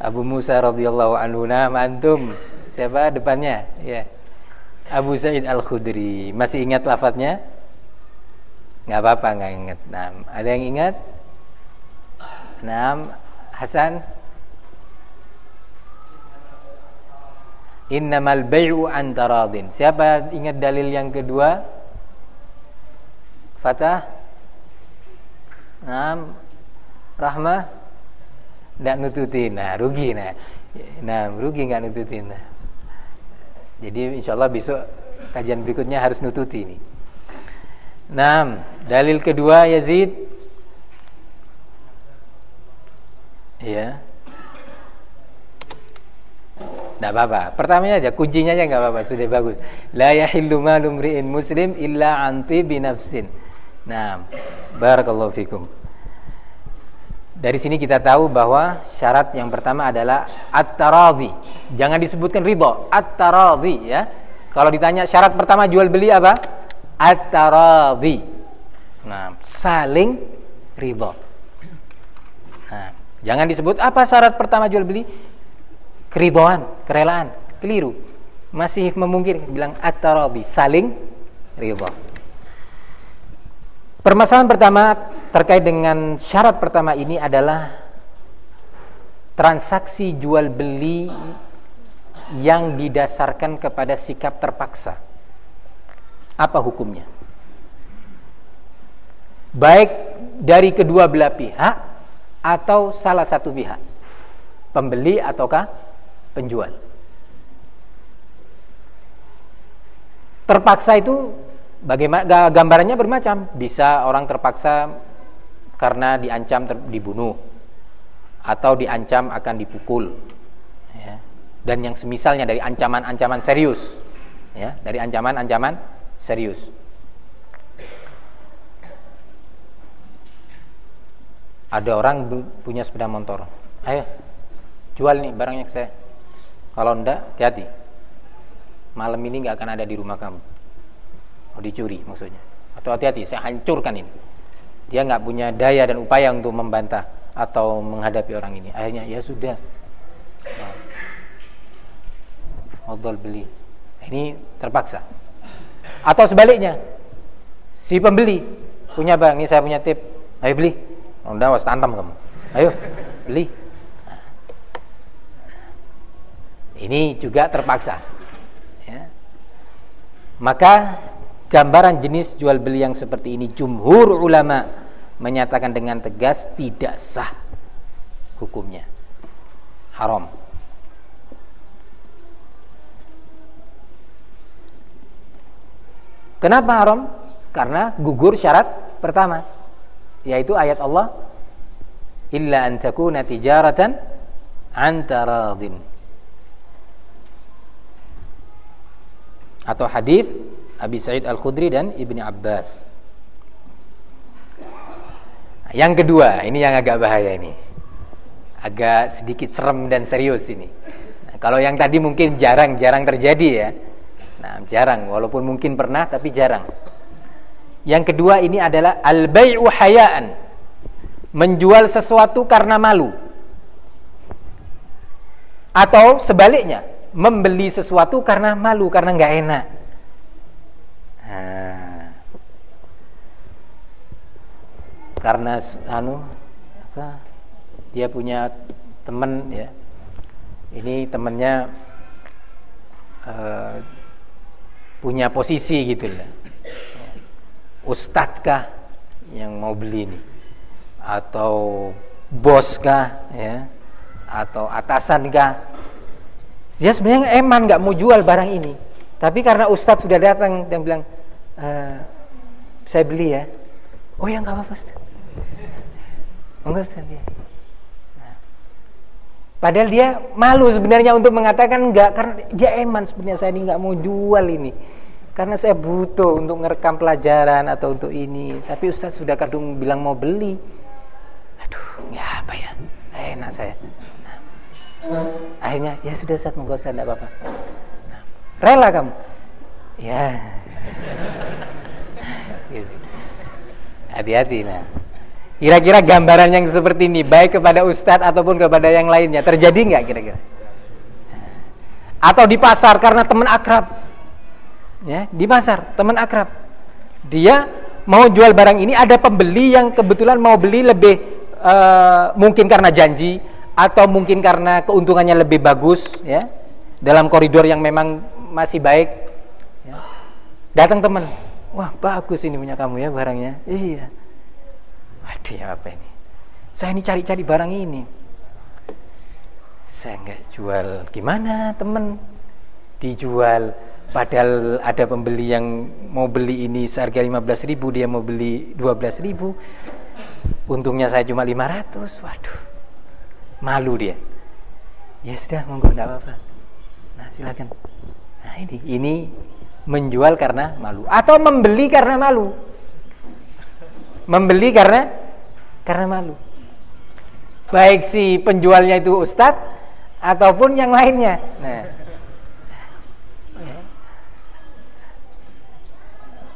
Abu Musa radhiyallahu anhu. Naam antum. Siapa depannya? Ya. Abu Sa'id Al-Khudri. Masih ingat lafadznya? Enggak apa-apa, enggak ingat. Naam. Ada yang ingat? Naam. Hasan? Innamal bai'u antaradin. Siapa ingat dalil yang kedua? Fatah? Naam. Rahmah? Tidak nututin. Nah, rugi nah. Nah, rugi nggak nututin. Nah. Jadi insya Allah besok kajian berikutnya harus nututi ini. Nah, dalil kedua Yazid. Ya. Tidak apa-apa. Pertamanya aja, kuncinya aja nggak apa-apa, sudah bagus. La yahillu malum ri'in muslim illa anti binafsin. Nah, barakallahu fikum. Dari sini kita tahu bahwa syarat yang pertama adalah at-taradhi. Jangan disebutkan ridho, at-taradhi ya. Kalau ditanya syarat pertama jual beli apa? At-taradhi. Nah, saling ridho. Nah, jangan disebut apa syarat pertama jual beli? keridoan, kerelaan, keliru. Masih memungkinkan bilang at-tarabi, saling ridha. Permasalahan pertama terkait dengan syarat pertama ini adalah transaksi jual beli yang didasarkan kepada sikap terpaksa. Apa hukumnya? Baik dari kedua belah pihak atau salah satu pihak. Pembeli ataukah penjual. Terpaksa itu bagaimana gambarannya bermacam. Bisa orang terpaksa karena diancam ter, dibunuh atau diancam akan dipukul. Ya. Dan yang semisalnya dari ancaman-ancaman serius. Ya, dari ancaman-ancaman serius. Ada orang punya sepeda motor. Ayo, jual nih barangnya ke saya kalau enggak, hati-hati. Malam ini nggak akan ada di rumah kamu. Oh, dicuri maksudnya. Atau hati-hati, saya hancurkan ini. Dia nggak punya daya dan upaya untuk membantah atau menghadapi orang ini. Akhirnya ya sudah. Modal beli. Ini terpaksa. Atau sebaliknya, si pembeli punya barang ini saya punya tip, ayo beli. Oh, udah was tantam kamu. Ayo beli. Ini juga terpaksa. Ya. Maka gambaran jenis jual beli yang seperti ini jumhur ulama menyatakan dengan tegas tidak sah hukumnya. Haram. Kenapa haram? Karena gugur syarat pertama yaitu ayat Allah illa an takuna tijaratan antaradin atau hadis Abi Sa'id Al-Khudri dan Ibni Abbas. Yang kedua, ini yang agak bahaya ini. Agak sedikit serem dan serius ini. Nah, kalau yang tadi mungkin jarang-jarang terjadi ya. Nah, jarang walaupun mungkin pernah tapi jarang. Yang kedua ini adalah al-bai'u hayaan. Menjual sesuatu karena malu. Atau sebaliknya, membeli sesuatu karena malu, karena nggak enak. Nah, karena anu apa? Dia punya teman ya. Ini temannya uh, punya posisi gitu lah. Ustadz yang mau beli ini? Atau bos kah ya? Atau atasan kah? Dia sebenarnya eman nggak mau jual barang ini. Tapi karena Ustadz sudah datang dan bilang, e, saya beli ya. Oh ya nggak apa-apa Ustadz. Enggak Ustadz ya. Padahal dia malu sebenarnya untuk mengatakan enggak karena dia eman sebenarnya saya ini enggak mau jual ini. Karena saya butuh untuk ngerekam pelajaran atau untuk ini. Tapi Ustaz sudah kadung bilang mau beli. Aduh, ya apa ya? Enak saya. Nah, akhirnya ya sudah Ustaz monggo Ustaz enggak apa-apa. Nah, rela kamu? Ya. Hati-hati nah. Kira-kira gambaran yang seperti ini baik kepada ustadz ataupun kepada yang lainnya terjadi nggak kira-kira? Atau di pasar karena teman akrab, ya di pasar teman akrab, dia mau jual barang ini ada pembeli yang kebetulan mau beli lebih uh, mungkin karena janji atau mungkin karena keuntungannya lebih bagus, ya dalam koridor yang memang masih baik. Ya. Datang teman, wah bagus ini punya kamu ya barangnya, iya. Waduh ya apa ini? Saya ini cari-cari barang ini. Saya nggak jual gimana temen? Dijual padahal ada pembeli yang mau beli ini seharga 15 ribu dia mau beli 12 ribu. Untungnya saya cuma 500 waduh malu dia. Ya sudah monggo tidak apa-apa. Nah silakan. Nah ini ini menjual karena malu atau membeli karena malu membeli karena karena malu. Baik si penjualnya itu ustadz ataupun yang lainnya. Nah.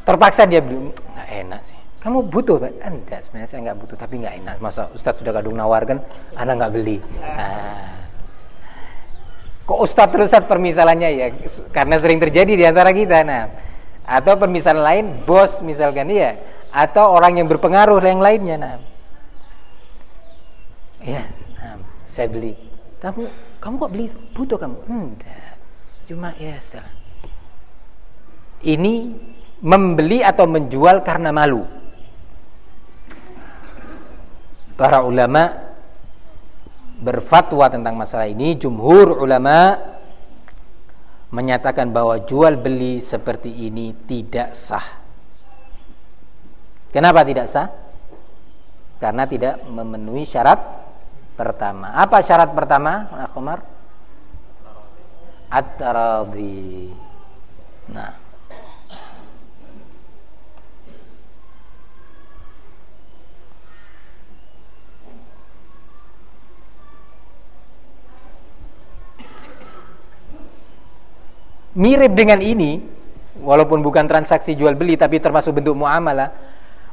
Terpaksa dia beli, nggak enak sih. Kamu butuh, Pak? Enggak, sebenarnya saya nggak butuh, tapi nggak enak. Masa Ustadz sudah kadung nawarkan, Anda nggak beli. Nah. Kok Ustadz terus permisalannya ya? Karena sering terjadi di antara kita. Nah, atau permisalan lain, bos misalkan ya atau orang yang berpengaruh yang lainnya nah. Ya nah, saya beli. Kamu kamu kok beli? Butuh kamu? Enggak. Cuma ya setelah ini membeli atau menjual karena malu. Para ulama berfatwa tentang masalah ini jumhur ulama menyatakan bahwa jual beli seperti ini tidak sah Kenapa tidak sah? Karena tidak memenuhi syarat pertama. Apa syarat pertama, Umar? At-taradhi. Nah. Mirip dengan ini, walaupun bukan transaksi jual beli tapi termasuk bentuk muamalah,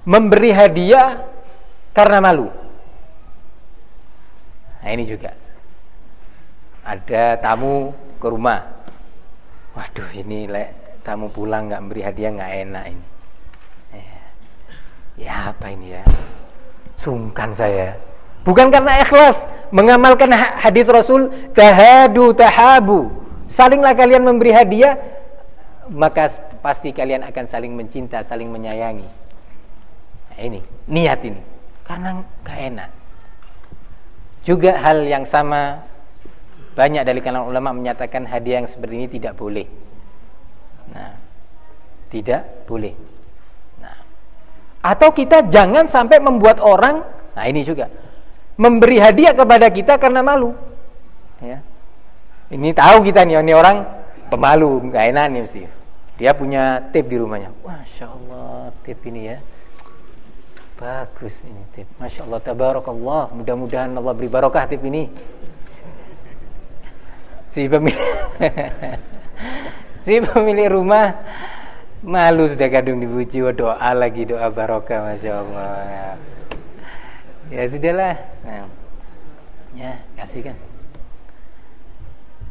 memberi hadiah karena malu. Nah ini juga ada tamu ke rumah. Waduh ini lek tamu pulang nggak memberi hadiah nggak enak ini. Ya. ya apa ini ya? Sungkan saya. Bukan karena ikhlas mengamalkan hadis Rasul tahadu tahabu. Salinglah kalian memberi hadiah maka pasti kalian akan saling mencinta, saling menyayangi. Ini niat ini. Karena gak enak. Juga hal yang sama banyak dari kalangan ulama menyatakan hadiah yang seperti ini tidak boleh. Nah tidak boleh. Nah atau kita jangan sampai membuat orang nah ini juga memberi hadiah kepada kita karena malu. Ya ini tahu kita nih ini orang pemalu nggak enak nih mesti. Dia punya tip di rumahnya. Masya Allah tip ini ya. Bagus ini tip. Masya Allah, tabarakallah. Mudah-mudahan Allah beri barokah tip ini. Si pemilik, (laughs) si pemilik rumah malu sudah kadung dipuji. Doa lagi doa barokah masya Allah. Ya, ya sudahlah. Nah, ya kasih kan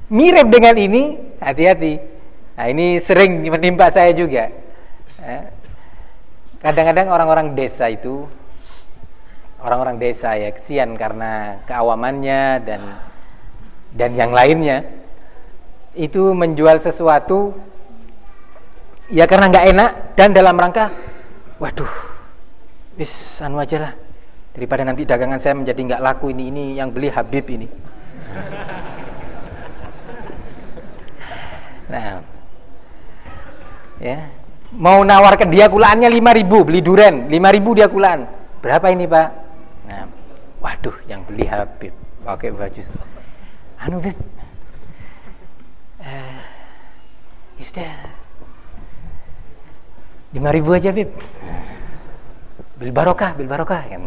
mirip dengan ini hati-hati. Nah ini sering menimpa saya juga. Ya. kadang-kadang orang-orang desa itu orang-orang desa ya kesian karena keawamannya dan dan yang lainnya itu menjual sesuatu ya karena nggak enak dan dalam rangka waduh wis anu aja lah. Daripada nanti dagangan saya menjadi nggak laku ini ini yang beli Habib ini nah. Ya. Mau nawarkan dia kulaannya 5000 beli duren. 5000 dia kulaan. Berapa ini pak? Nah. Waduh yang beli Habib. Pakai baju. Anu Bib. Eh, ya sudah. lima ribu aja Bib. Bil barokah bil barokah. Kan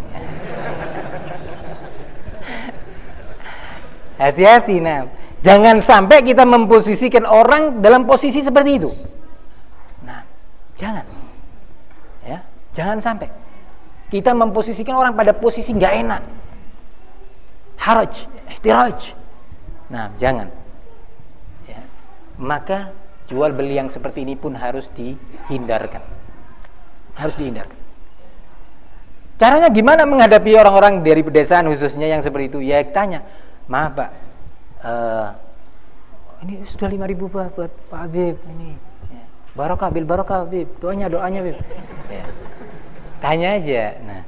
hati-hati nah jangan sampai kita memposisikan orang dalam posisi seperti itu nah jangan ya jangan sampai kita memposisikan orang pada posisi nggak enak haraj ihtiraj nah jangan ya. maka jual beli yang seperti ini pun harus dihindarkan. Harus dihindarkan. Caranya gimana menghadapi orang-orang dari pedesaan khususnya yang seperti itu? Ya tanya, maaf pak, uh, ini sudah lima ribu pak buat Pak Habib ini. Ya. Barokah, bil barokah Habib, doanya doanya Habib. Ya. Tanya aja, nah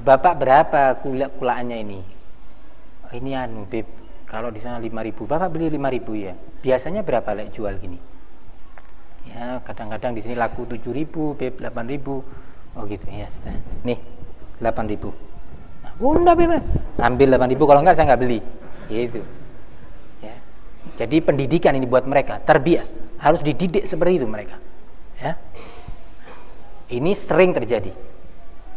bapak berapa kula kulaannya ini? Ini anu Bib, kalau di sana lima ribu, bapak beli lima ribu ya. Biasanya berapa lek jual gini? ya kadang-kadang di sini laku 7000 beb 8000 oh gitu ya sudah nih 8000 nah, enggak beb ambil 8000 kalau enggak saya enggak beli gitu jadi pendidikan ini buat mereka terbiak harus dididik seperti itu mereka ya ini sering terjadi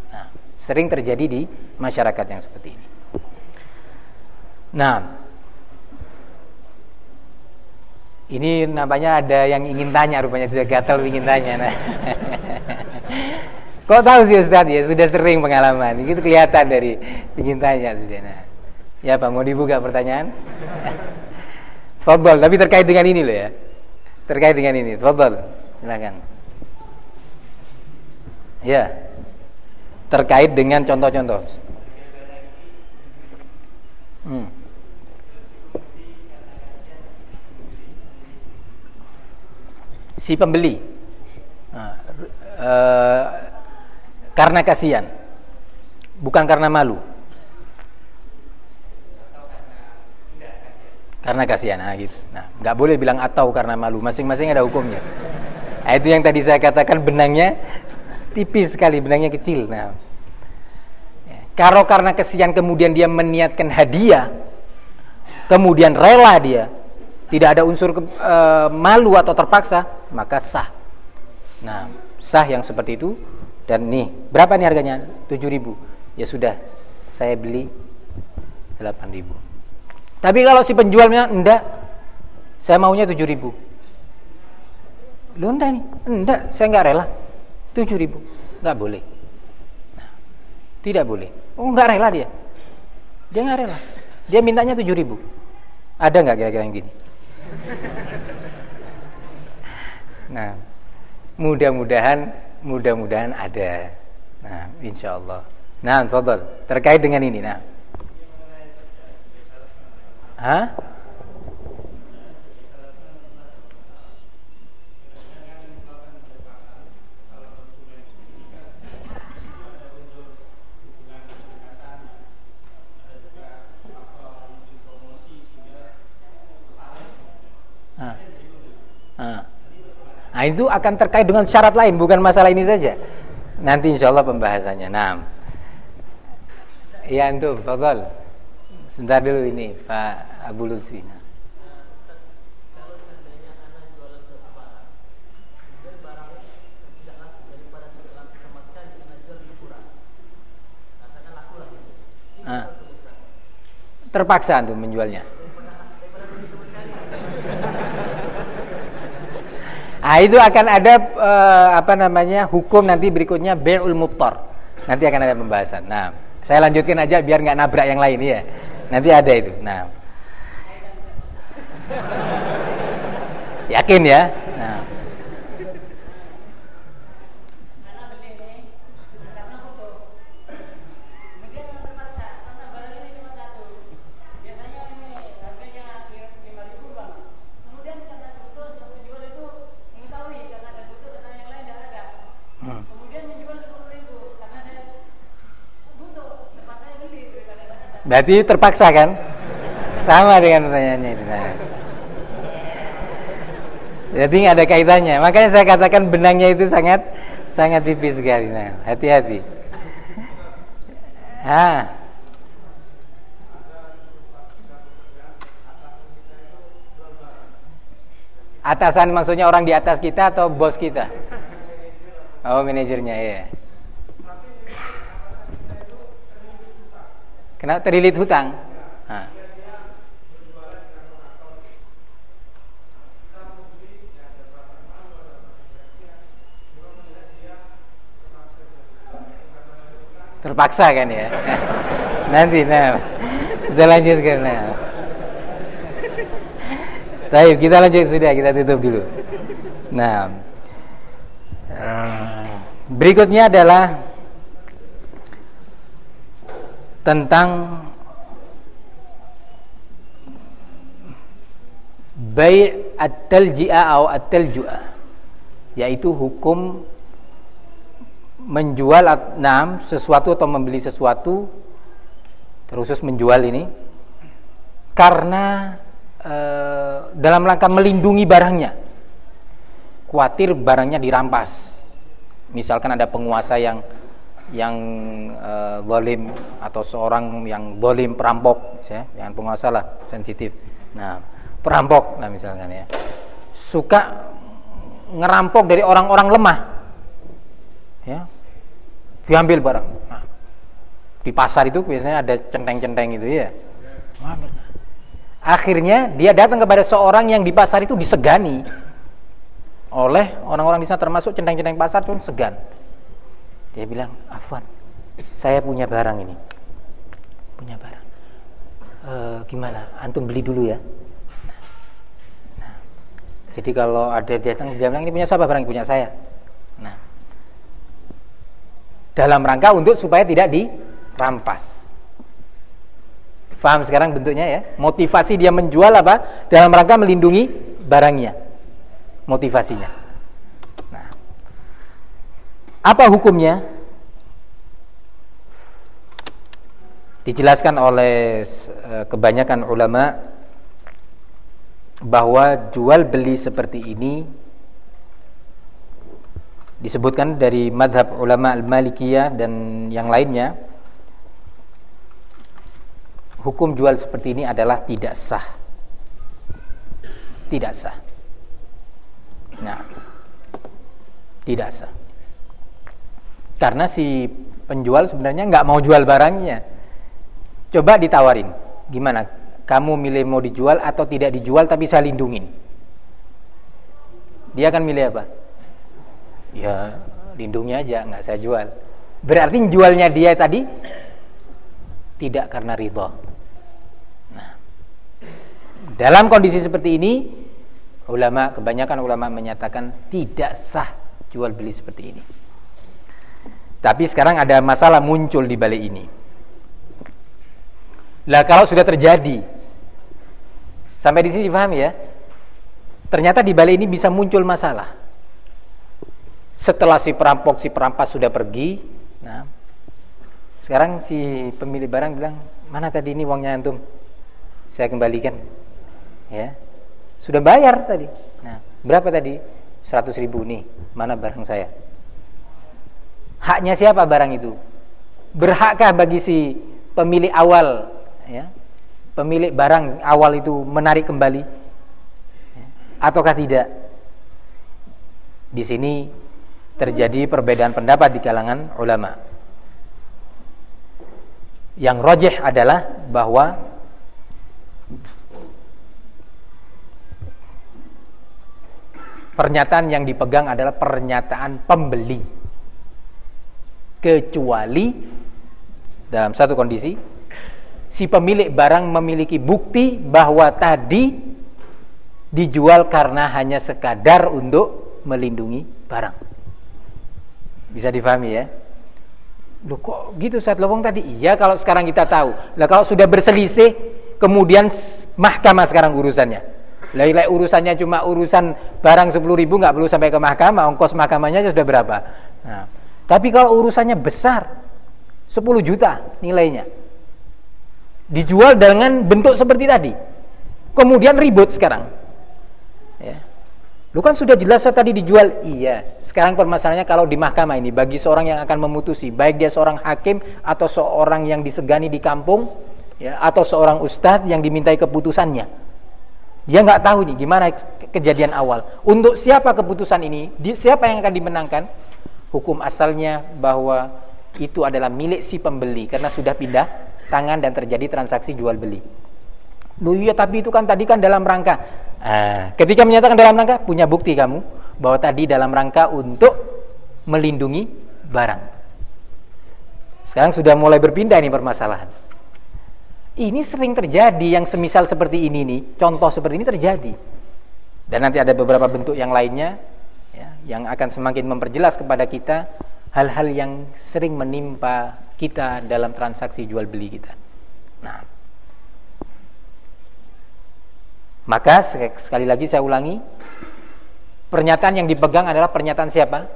nah, sering terjadi di masyarakat yang seperti ini nah Ini nampaknya ada yang ingin tanya rupanya sudah gatal ingin tanya. Nah. (laughs) Kok tahu sih Ustaz ya sudah sering pengalaman. Itu kelihatan dari ingin tanya sudah. Nah. Ya Pak mau dibuka pertanyaan? (laughs) Fadol, tapi terkait dengan ini loh ya. Terkait dengan ini. Fadol, silakan. Ya. Terkait dengan contoh-contoh. Hmm. si pembeli nah, e, karena kasihan bukan karena malu karena kasihan nah gitu nah nggak boleh bilang atau karena malu masing-masing ada hukumnya nah, itu yang tadi saya katakan benangnya tipis sekali benangnya kecil nah ya, kalau karena kasihan kemudian dia meniatkan hadiah kemudian rela dia tidak ada unsur ke, e, malu atau terpaksa, maka sah. Nah, sah yang seperti itu dan nih, berapa nih harganya? 7000. Ya sudah, saya beli 8000. Tapi kalau si penjualnya enggak, saya maunya 7000. Lu enggak nih? Enggak, saya enggak rela. 7000. Enggak boleh. Nah, tidak boleh. Oh, enggak rela dia. Dia enggak rela. Dia mintanya 7000. Ada enggak kira-kira yang gini? Nah, mudah-mudahan mudah-mudahan ada. Nah, insya Allah. Nah, terkait dengan ini. Nah, Hah? Nah itu akan terkait dengan syarat lain, bukan masalah ini saja. Nanti insya Allah pembahasannya. Nah, ya itu, Fadol. Sebentar dulu ini, Pak Abu Lutfi. Ah. Terpaksa untuk menjualnya. (laughs) ah itu akan ada uh, apa namanya hukum nanti berikutnya be'ul muttar. Nanti akan ada pembahasan. Nah, saya lanjutkan aja biar nggak nabrak yang lain ya. Nanti ada itu. Nah. Yakin ya? Nah. Berarti terpaksa kan? Sama dengan pertanyaannya itu. Nah. Jadi nggak ada kaitannya. Makanya saya katakan benangnya itu sangat sangat tipis sekali. Nah, hati-hati. Ah. Atasan maksudnya orang di atas kita atau bos kita? Oh, manajernya ya. Kena terlilit hutang. Terpaksa kan ya. (laughs) Nanti nah. Kita lanjutkan nah. Baik, kita lanjut sudah, kita tutup dulu. Nah, berikutnya adalah tentang bai' at-talji'a atau at-taljua yaitu hukum menjual enam sesuatu atau membeli sesuatu terusus menjual ini karena e, dalam rangka melindungi barangnya. Khawatir barangnya dirampas. Misalkan ada penguasa yang yang uh, atau seorang yang zalim perampok ya yang penguasa lah sensitif. Nah perampok nah misalkan ya. Suka ngerampok dari orang-orang lemah ya. Diambil barang. Nah, di pasar itu biasanya ada centeng-centeng itu ya. Akhirnya dia datang kepada seorang yang di pasar itu disegani oleh orang-orang di sana termasuk centeng-centeng pasar pun segan dia bilang, Afwan, saya punya barang ini. Punya barang. E, gimana? Antum beli dulu ya. Nah, jadi kalau ada datang, dia bilang, ini punya siapa barang? Punya saya. Nah, dalam rangka untuk supaya tidak dirampas. Faham sekarang bentuknya ya? Motivasi dia menjual apa? Dalam rangka melindungi barangnya. Motivasinya. Apa hukumnya? Dijelaskan oleh eh, kebanyakan ulama bahwa jual beli seperti ini disebutkan dari madhab ulama al-malikiyah dan yang lainnya. Hukum jual seperti ini adalah tidak sah. Tidak sah. Nah tidak sah karena si penjual sebenarnya nggak mau jual barangnya. Coba ditawarin, gimana? Kamu milih mau dijual atau tidak dijual tapi saya lindungin. Dia akan milih apa? Ya lindungi aja, nggak saya jual. Berarti jualnya dia tadi tidak karena ridho. Nah, dalam kondisi seperti ini, ulama kebanyakan ulama menyatakan tidak sah jual beli seperti ini. Tapi sekarang ada masalah muncul di balik ini. Lah kalau sudah terjadi, sampai di sini dipahami ya. Ternyata di balik ini bisa muncul masalah. Setelah si perampok, si perampas sudah pergi, nah, sekarang si pemilik barang bilang, mana tadi ini uangnya antum? Saya kembalikan. Ya, sudah bayar tadi. Nah, berapa tadi? 100 ribu nih. Mana barang saya? Haknya siapa barang itu? Berhakkah bagi si pemilik awal ya? Pemilik barang awal itu menarik kembali ataukah tidak? Di sini terjadi perbedaan pendapat di kalangan ulama. Yang rojih adalah bahwa pernyataan yang dipegang adalah pernyataan pembeli kecuali dalam satu kondisi si pemilik barang memiliki bukti bahwa tadi dijual karena hanya sekadar untuk melindungi barang. Bisa difahami ya? Loh kok gitu saat lowong tadi? Iya kalau sekarang kita tahu. Lah kalau sudah berselisih kemudian mahkamah sekarang urusannya. Lah urusannya cuma urusan barang 10 ribu nggak perlu sampai ke mahkamah, ongkos mahkamahnya sudah berapa. Nah, tapi kalau urusannya besar 10 juta nilainya dijual dengan bentuk seperti tadi. Kemudian ribut sekarang. Ya. Lu kan sudah jelas tadi dijual. Iya. Sekarang permasalahannya kalau di mahkamah ini bagi seorang yang akan memutusi, baik dia seorang hakim atau seorang yang disegani di kampung, ya, atau seorang ustadz yang dimintai keputusannya. Dia nggak tahu nih gimana kejadian awal. Untuk siapa keputusan ini? Siapa yang akan dimenangkan? Hukum asalnya bahwa itu adalah milik si pembeli karena sudah pindah tangan dan terjadi transaksi jual beli. Loh iya tapi itu kan tadi kan dalam rangka. Ah, ketika menyatakan dalam rangka punya bukti kamu bahwa tadi dalam rangka untuk melindungi barang. Sekarang sudah mulai berpindah ini permasalahan. Ini sering terjadi yang semisal seperti ini nih, contoh seperti ini terjadi. Dan nanti ada beberapa bentuk yang lainnya ya, yang akan semakin memperjelas kepada kita hal-hal yang sering menimpa kita dalam transaksi jual beli kita. Nah, maka sekali lagi saya ulangi, pernyataan yang dipegang adalah pernyataan siapa?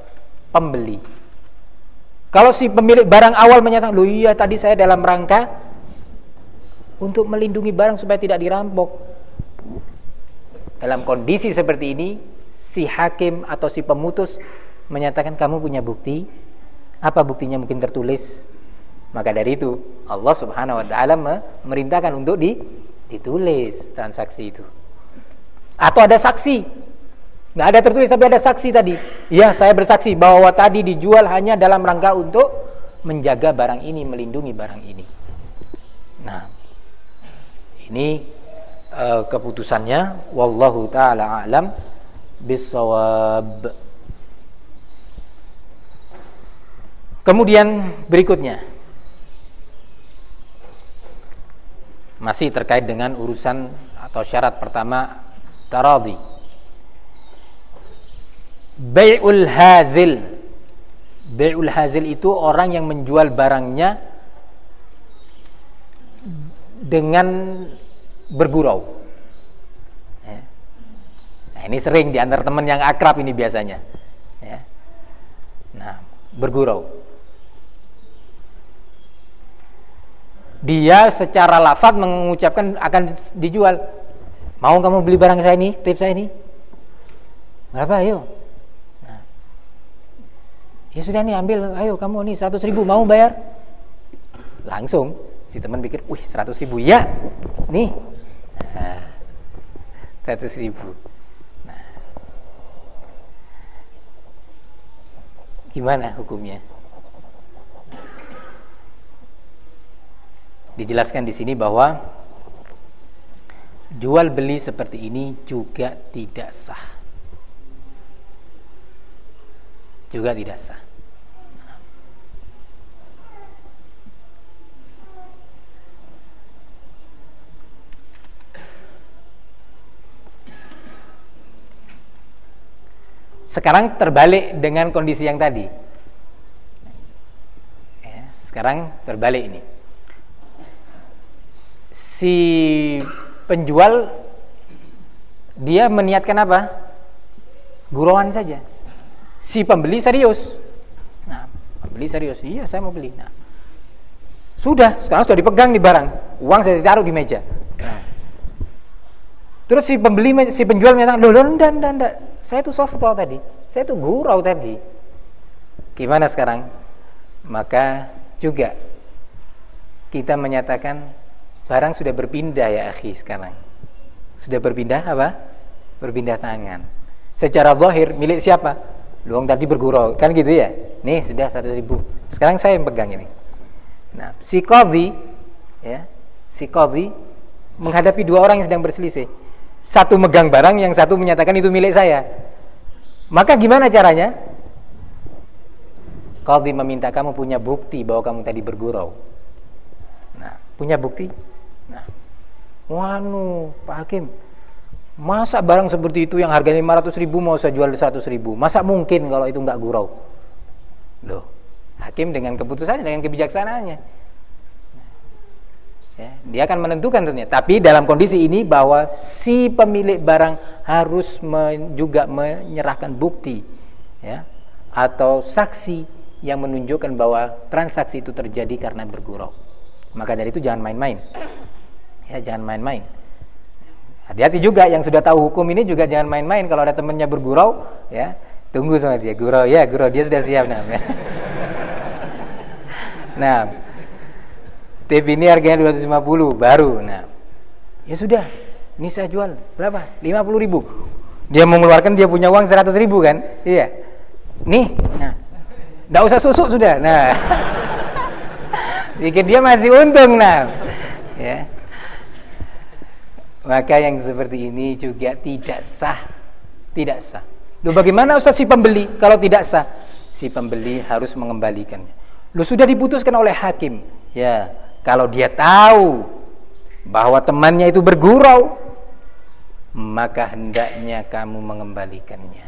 Pembeli. Kalau si pemilik barang awal menyatakan, "Loh iya tadi saya dalam rangka untuk melindungi barang supaya tidak dirampok." Dalam kondisi seperti ini, si hakim atau si pemutus menyatakan kamu punya bukti. Apa buktinya mungkin tertulis maka dari itu Allah Subhanahu wa taala memerintahkan untuk di, ditulis transaksi itu. Atau ada saksi. Nggak ada tertulis tapi ada saksi tadi. Ya, saya bersaksi bahwa tadi dijual hanya dalam rangka untuk menjaga barang ini, melindungi barang ini. Nah, ini uh, keputusannya wallahu taala alam bisawab. Kemudian berikutnya. Masih terkait dengan urusan atau syarat pertama taradhi. Bai'ul hazil. Bai'ul hazil itu orang yang menjual barangnya dengan bergurau ini sering di antara teman yang akrab ini biasanya ya. nah bergurau dia secara lafaz mengucapkan akan dijual. Mau kamu beli barang saya ini, tips saya ini? Berapa ayo? Nah. Ya sudah nih ambil, ayo kamu nih 100 ribu mau bayar? Langsung si teman pikir, wih 100 ribu ya, nih nah, 100 ribu. Gimana hukumnya? dijelaskan di sini bahwa jual beli seperti ini juga tidak sah. Juga tidak sah. Sekarang terbalik dengan kondisi yang tadi. Ya, sekarang terbalik ini si penjual dia meniatkan apa? Gurauan saja. Si pembeli serius. Nah, pembeli serius. Iya, saya mau beli. Nah, sudah, sekarang sudah dipegang di barang. Uang saya ditaruh di meja. Nah. Terus si pembeli, si penjual menyatakan, loh, loh, enggak, enggak, enggak. Saya itu soft tadi. Saya itu gurau tadi. Gimana sekarang? Maka juga kita menyatakan Barang sudah berpindah ya akhi sekarang. Sudah berpindah apa? Berpindah tangan. Secara zahir milik siapa? Luang tadi bergurau, kan gitu ya? Nih sudah satu ribu. Sekarang saya yang pegang ini. Nah, si qadhi ya, si qadhi menghadapi dua orang yang sedang berselisih. Satu megang barang, yang satu menyatakan itu milik saya. Maka gimana caranya? Qadhi meminta kamu punya bukti bahwa kamu tadi bergurau. Nah, punya bukti? Nah, wanu, Pak Hakim, masa barang seperti itu yang harganya 500 ribu mau saya jual 100 ribu? Masa mungkin kalau itu nggak gurau? Loh, Hakim dengan keputusannya, dengan kebijaksanaannya. Ya, dia akan menentukan tentunya. Tapi dalam kondisi ini bahwa si pemilik barang harus men, juga menyerahkan bukti, ya, atau saksi yang menunjukkan bahwa transaksi itu terjadi karena bergurau. Maka dari itu jangan main-main. Ya, jangan main-main. Hati-hati juga yang sudah tahu hukum ini juga jangan main-main kalau ada temannya bergurau, ya, tunggu sama dia. Gurau ya, gurau dia sudah siap (laughs) nah. nah, tip ini harganya 250 baru. Nah, ya sudah, ini saya jual berapa? 50 ribu. Dia mengeluarkan dia punya uang 100 ribu kan? Iya. Nih, nah, tidak usah susuk sudah. Nah, bikin dia masih untung nah. Ya. Maka yang seperti ini juga tidak sah. Tidak sah. Lu bagaimana Ustaz si pembeli kalau tidak sah? Si pembeli harus mengembalikannya. Lu sudah diputuskan oleh hakim. Ya, kalau dia tahu bahwa temannya itu bergurau, maka hendaknya kamu mengembalikannya.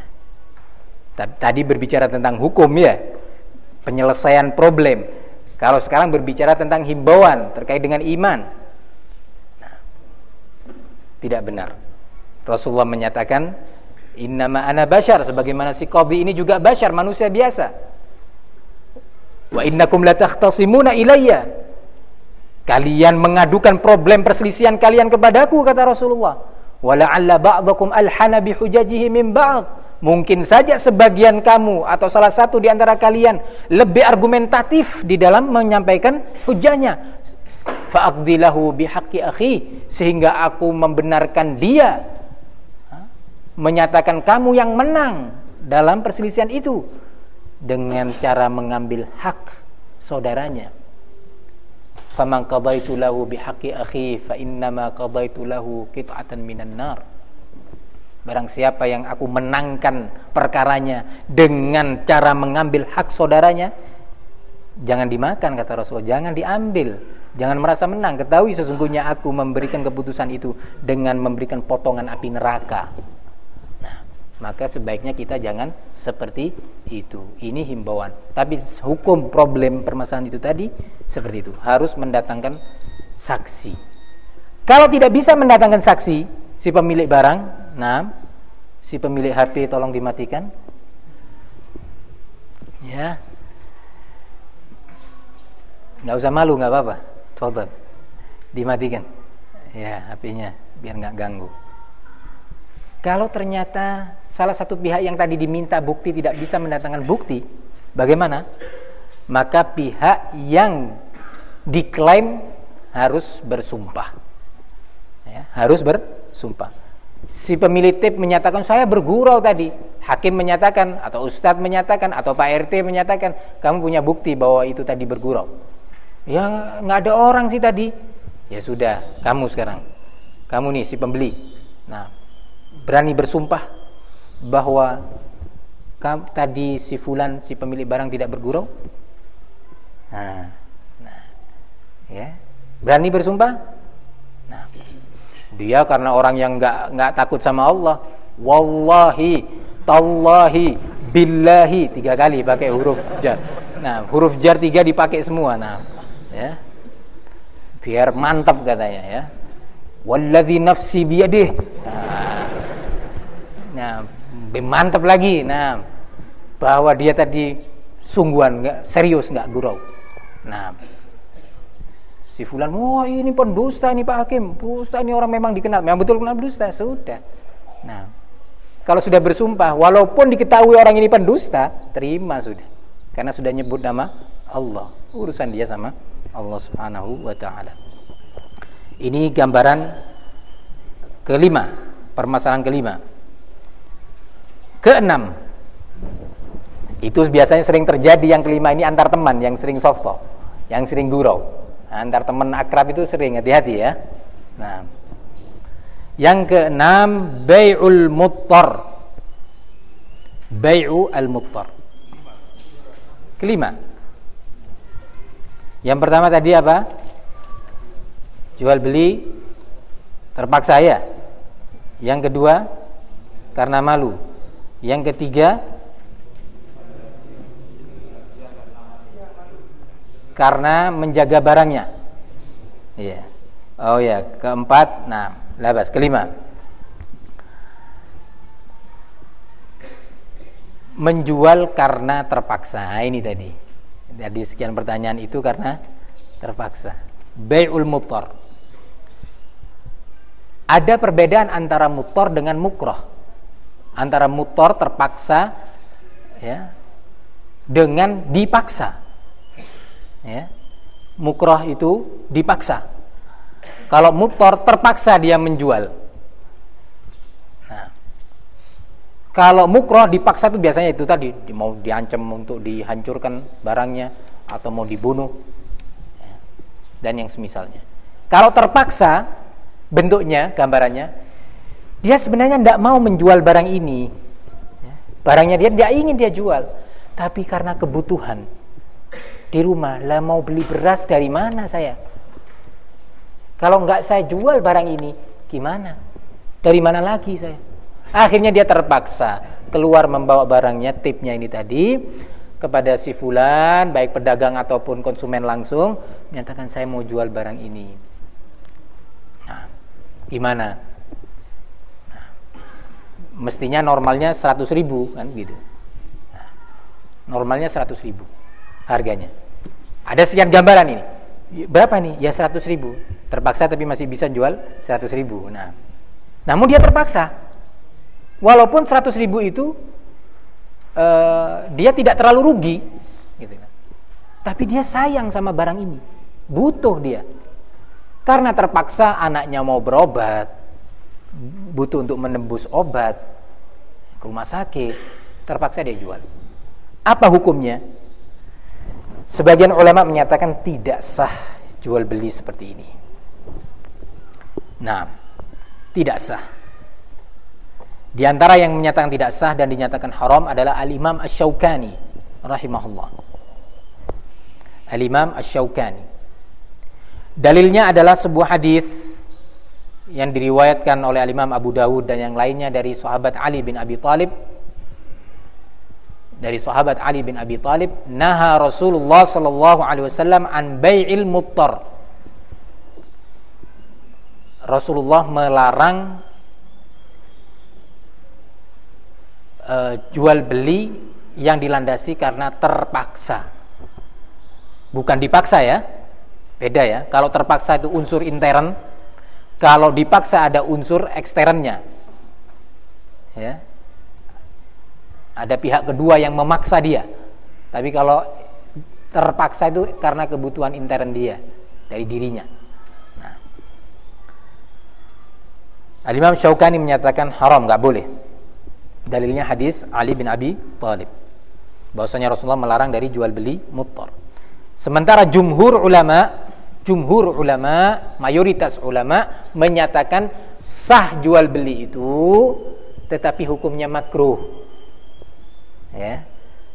Tadi berbicara tentang hukum ya, penyelesaian problem. Kalau sekarang berbicara tentang himbauan terkait dengan iman. Nah, tidak benar. Rasulullah menyatakan, "Innama ana bashar," sebagaimana si qadhi ini juga bashar, manusia biasa. Wa innakum latakhtasimuna ilayya Kalian mengadukan problem perselisihan kalian kepadaku kata Rasulullah. Wala'alla ba'dakum alhana bihujajihi min ba'd. Mungkin saja sebagian kamu atau salah satu di antara kalian lebih argumentatif di dalam menyampaikan hujahnya. Fa'aqdilahu bihaqqi akhi sehingga aku membenarkan dia menyatakan kamu yang menang dalam perselisihan itu dengan cara mengambil hak saudaranya faman qadaitu lahu akhi fa innama qadaitu lahu qit'atan minan nar. Barang siapa yang aku menangkan perkaranya dengan cara mengambil hak saudaranya, jangan dimakan kata Rasulullah, jangan diambil, jangan merasa menang. Ketahui sesungguhnya aku memberikan keputusan itu dengan memberikan potongan api neraka maka sebaiknya kita jangan seperti itu. Ini himbauan. Tapi hukum problem permasalahan itu tadi seperti itu, harus mendatangkan saksi. Kalau tidak bisa mendatangkan saksi, si pemilik barang, nah, si pemilik HP tolong dimatikan. Ya. nggak usah malu, nggak apa-apa. Coba dimatikan. Ya, HP-nya biar nggak ganggu. Kalau ternyata salah satu pihak yang tadi diminta bukti tidak bisa mendatangkan bukti, bagaimana? Maka pihak yang diklaim harus bersumpah. Ya, harus bersumpah. Si pemilik tip menyatakan saya bergurau tadi. Hakim menyatakan atau ustadz menyatakan atau Pak RT menyatakan kamu punya bukti bahwa itu tadi bergurau. Ya nggak ada orang sih tadi. Ya sudah, kamu sekarang. Kamu nih si pembeli. Nah, berani bersumpah bahwa tadi si fulan si pemilik barang tidak bergurau? Nah, nah, ya, berani bersumpah? Nah, dia karena orang yang nggak nggak takut sama Allah, wallahi, tallahi, billahi tiga kali pakai huruf jar. Nah, huruf jar tiga dipakai semua. Nah, ya, biar mantap katanya ya. Walladhi nafsi biyadih. Nah, nah lebih mantap lagi. Nah bahwa dia tadi sungguhan nggak serius nggak gurau. Nah si fulan wah ini pendusta ini pak hakim. Pendusta ini orang memang dikenal. Memang betul kenal pendusta sudah. Nah kalau sudah bersumpah walaupun diketahui orang ini pendusta terima sudah. Karena sudah nyebut nama Allah. Urusan dia sama Allah subhanahu wa ta'ala. Ini gambaran kelima permasalahan kelima Keenam, itu biasanya sering terjadi yang kelima ini antar teman yang sering softo, yang sering gurau. Antar teman akrab itu sering hati-hati ya. Nah, yang keenam bayul muttar. Bai'u al-muttar. Kelima. Yang pertama tadi apa? Jual beli terpaksa ya. Yang kedua karena malu. Yang ketiga karena menjaga barangnya. Iya. Oh ya, keempat, nah, labas kelima. Menjual karena terpaksa. Nah, ini tadi. Jadi sekian pertanyaan itu karena terpaksa. Bai'ul mutor. Ada perbedaan antara mutor dengan mukroh. Antara mutor terpaksa ya dengan dipaksa. Ya. Mukroh itu dipaksa. Kalau mutor terpaksa dia menjual. Nah, kalau mukroh dipaksa itu biasanya itu tadi mau diancam untuk dihancurkan barangnya atau mau dibunuh ya, dan yang semisalnya. Kalau terpaksa bentuknya gambarannya dia sebenarnya tidak mau menjual barang ini. Ya, barangnya dia tidak ingin dia jual, tapi karena kebutuhan di rumah lah mau beli beras dari mana saya kalau nggak saya jual barang ini, gimana? Dari mana lagi saya? Akhirnya dia terpaksa keluar membawa barangnya, tipnya ini tadi kepada si fulan, baik pedagang ataupun konsumen langsung, menyatakan saya mau jual barang ini. Nah, gimana? Mestinya normalnya 100 ribu kan gitu. Nah, normalnya 100 ribu harganya. Ada sekian gambaran ini berapa nih? Ya 100 ribu. Terpaksa tapi masih bisa jual 100 ribu. Nah, namun dia terpaksa. Walaupun 100 ribu itu uh, dia tidak terlalu rugi, gitu. Kan. Tapi dia sayang sama barang ini, butuh dia. Karena terpaksa anaknya mau berobat, butuh untuk menembus obat ke rumah sakit, terpaksa dia jual. Apa hukumnya? Sebagian ulama menyatakan tidak sah jual beli seperti ini. Nah, tidak sah. Di antara yang menyatakan tidak sah dan dinyatakan haram adalah Al-Imam Asy-Syaukani rahimahullah. Al-Imam Asy-Syaukani. Dalilnya adalah sebuah hadis yang diriwayatkan oleh Al-Imam Abu Dawud dan yang lainnya dari sahabat Ali bin Abi Thalib dari sahabat Ali bin Abi Talib naha Rasulullah sallallahu alaihi wasallam an bai'il muttar. Rasulullah melarang uh, jual beli yang dilandasi karena terpaksa. Bukan dipaksa ya beda ya. Kalau terpaksa itu unsur intern kalau dipaksa ada unsur eksternnya ya ada pihak kedua yang memaksa dia. Tapi kalau terpaksa itu karena kebutuhan intern dia dari dirinya. Nah. Al-Imam Syaukani menyatakan haram, nggak boleh. Dalilnya hadis Ali bin Abi Thalib. Bahwasanya Rasulullah melarang dari jual beli mutor. Sementara jumhur ulama, jumhur ulama, mayoritas ulama menyatakan sah jual beli itu tetapi hukumnya makruh. Ya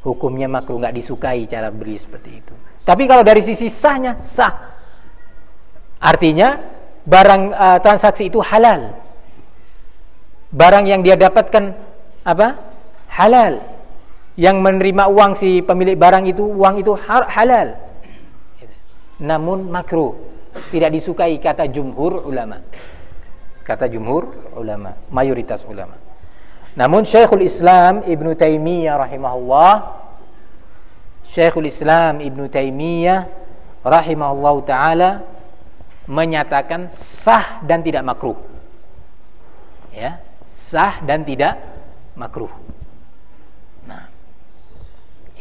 hukumnya makruh nggak disukai cara beli seperti itu. Tapi kalau dari sisi sahnya sah. Artinya barang uh, transaksi itu halal. Barang yang dia dapatkan apa? Halal. Yang menerima uang si pemilik barang itu uang itu halal namun makruh tidak disukai kata jumhur ulama kata jumhur ulama mayoritas ulama namun Syekhul Islam Ibn Taimiyah rahimahullah Syekhul Islam Ibn Taimiyah rahimahullah taala menyatakan sah dan tidak makruh. Ya, sah dan tidak makruh. Nah,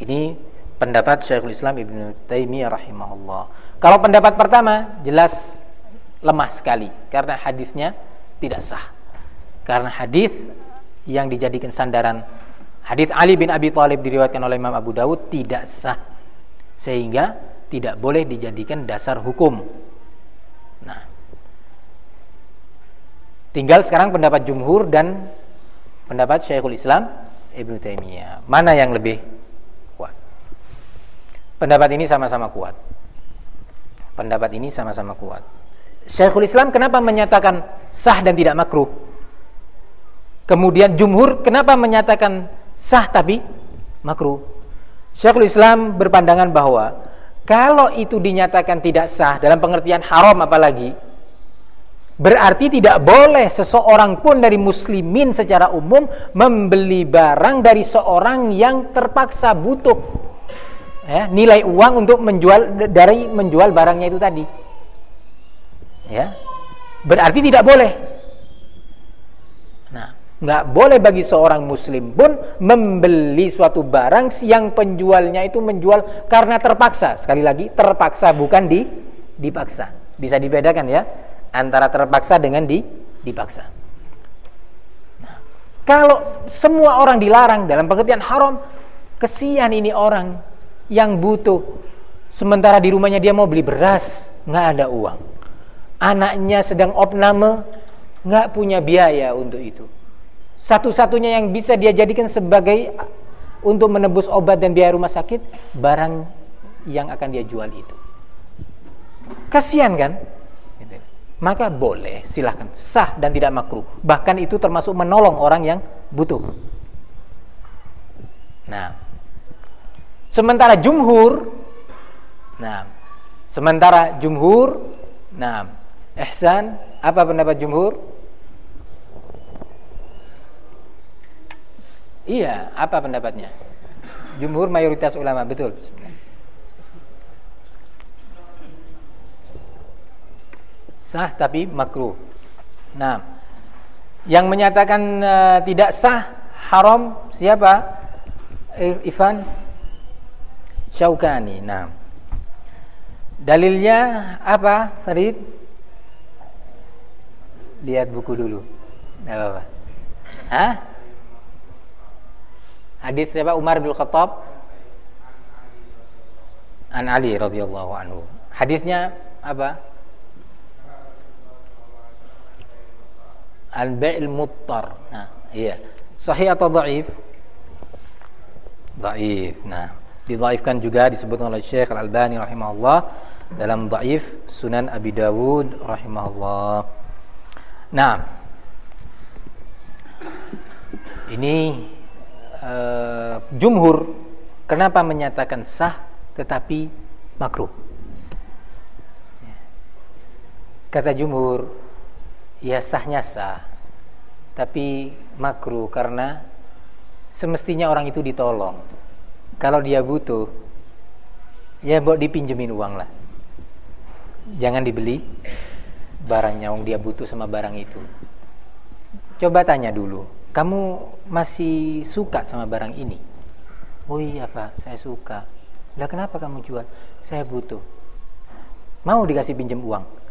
ini pendapat Syekhul Islam Ibn Taimiyah rahimahullah. Kalau pendapat pertama jelas lemah sekali karena hadisnya tidak sah. Karena hadis yang dijadikan sandaran hadis Ali bin Abi Thalib diriwayatkan oleh Imam Abu Dawud tidak sah sehingga tidak boleh dijadikan dasar hukum. Nah, tinggal sekarang pendapat jumhur dan pendapat Syekhul Islam Ibnu Taimiyah. Mana yang lebih kuat? Pendapat ini sama-sama kuat. Pendapat ini sama-sama kuat. Syekhul Islam kenapa menyatakan sah dan tidak makruh? Kemudian jumhur kenapa menyatakan sah tapi makruh? Syekhul Islam berpandangan bahwa kalau itu dinyatakan tidak sah dalam pengertian haram apalagi Berarti tidak boleh seseorang pun dari muslimin secara umum membeli barang dari seorang yang terpaksa butuh ya, nilai uang untuk menjual dari menjual barangnya itu tadi. Ya. Berarti tidak boleh. Nah, nggak boleh bagi seorang muslim pun membeli suatu barang yang penjualnya itu menjual karena terpaksa. Sekali lagi, terpaksa bukan di dipaksa. Bisa dibedakan ya antara terpaksa dengan di, dipaksa. Nah, kalau semua orang dilarang dalam pengertian haram, kesian ini orang yang butuh. Sementara di rumahnya dia mau beli beras, nggak ada uang. Anaknya sedang opname, nggak punya biaya untuk itu. Satu-satunya yang bisa dia jadikan sebagai untuk menebus obat dan biaya rumah sakit, barang yang akan dia jual itu. Kasihan kan? maka boleh silahkan sah dan tidak makruh bahkan itu termasuk menolong orang yang butuh nah sementara jumhur nah sementara jumhur nah ihsan apa pendapat jumhur? Iya apa pendapatnya? Jumhur mayoritas ulama betul. Sah tapi makruh. Nah, yang menyatakan uh, tidak sah haram siapa? Ivan Syaukani. Nah, dalilnya apa, Farid? Lihat buku dulu. Tidak apa-apa. Hah? Hadis siapa? Umar bin Khattab An Ali radhiyallahu anhu. Hadisnya apa? al-bai'il muttar. Nah, iya. Sahih atau dhaif? Dhaif. Nah, didhaifkan juga disebutkan oleh Syekh Al-Albani rahimahullah dalam dhaif Sunan Abi Dawud rahimahullah. Nah, ini uh, jumhur kenapa menyatakan sah tetapi makruh? Kata jumhur ya sahnya sah tapi makruh karena semestinya orang itu ditolong kalau dia butuh ya buat dipinjemin uang lah. Jangan dibeli barangnya yang dia butuh sama barang itu. Coba tanya dulu kamu masih suka sama barang ini? Oh iya pak saya suka. Lah kenapa kamu jual? Saya butuh. Mau dikasih pinjam uang?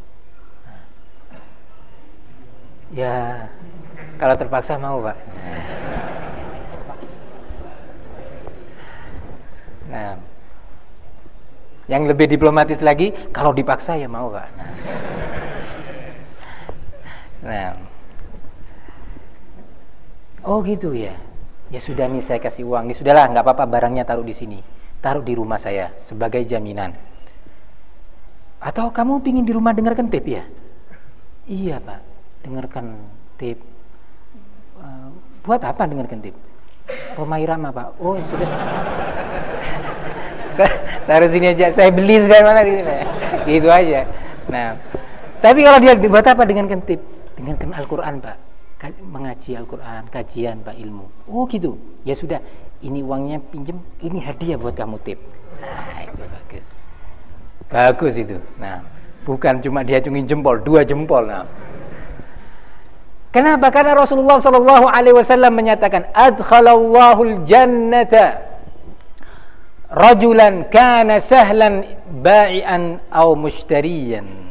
Ya, kalau terpaksa mau, Pak. Nah, yang lebih diplomatis lagi, kalau dipaksa ya mau, Pak. Nah, oh gitu ya. Ya sudah nih saya kasih uang. Ya sudahlah, nggak apa-apa barangnya taruh di sini, taruh di rumah saya sebagai jaminan. Atau kamu pingin di rumah dengarkan tip ya? Iya pak dengarkan tip uh, buat apa dengarkan tip Roma Irama pak oh sudah (laughs) taruh sini aja. Saya beli segala mana di sini? Gitu aja. Nah tapi kalau dia buat apa? Dengarkan tip dengarkan Al-Quran pak. Mengaji Al-Quran kajian pak ilmu. Oh gitu. Ya sudah. Ini uangnya pinjem ini hadiah buat kamu tip. Nah itu bagus. Bagus itu. Nah bukan cuma dia cungin jempol dua jempol. Nah. Kenapa? Karena Rasulullah sallallahu alaihi wasallam menyatakan adkhalallahu jannata rajulan kana sahlan ba'ian aw mushtariyan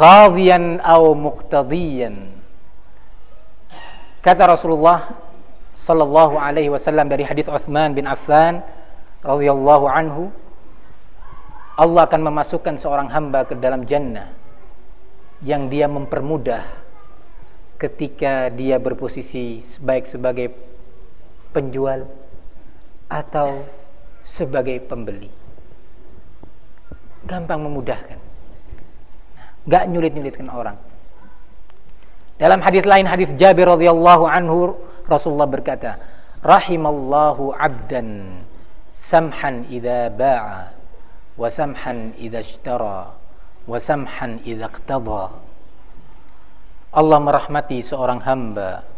qadiyan aw muqtadiyan. Kata Rasulullah sallallahu alaihi wasallam dari hadis Uthman bin Affan radhiyallahu anhu Allah akan memasukkan seorang hamba ke dalam jannah yang dia mempermudah ketika dia berposisi baik sebagai penjual atau sebagai pembeli. Gampang memudahkan. Gak nyulit-nyulitkan orang. Dalam hadis lain hadis Jabir radhiyallahu anhu Rasulullah berkata, "Rahimallahu 'abdan samhan idza ba'a wa samhan idza ishtara wa samhan idza iqtada." Allah merahmati seorang hamba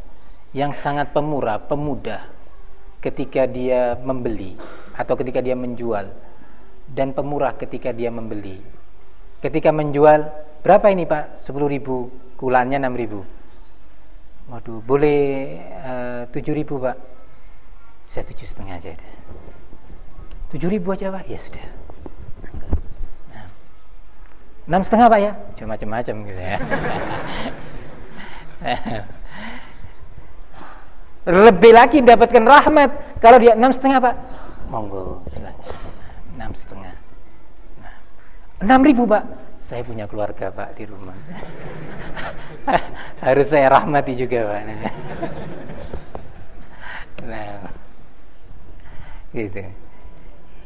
yang sangat pemurah, pemudah ketika dia membeli atau ketika dia menjual dan pemurah ketika dia membeli. Ketika menjual, berapa ini Pak? 10 ribu, kulannya 6 ribu. Waduh, boleh eh, tujuh ribu Pak? Saya tujuh setengah aja. Tujuh ribu aja Pak? Ya sudah. Nah. Enam setengah Pak ya? Cuma macam-macam gitu ya. (laughs) lebih lagi mendapatkan rahmat kalau dia enam setengah pak monggo enam setengah. Nah, enam ribu pak. Saya punya keluarga pak di rumah. (laughs) Harus saya rahmati juga pak. (laughs) Nah gitu.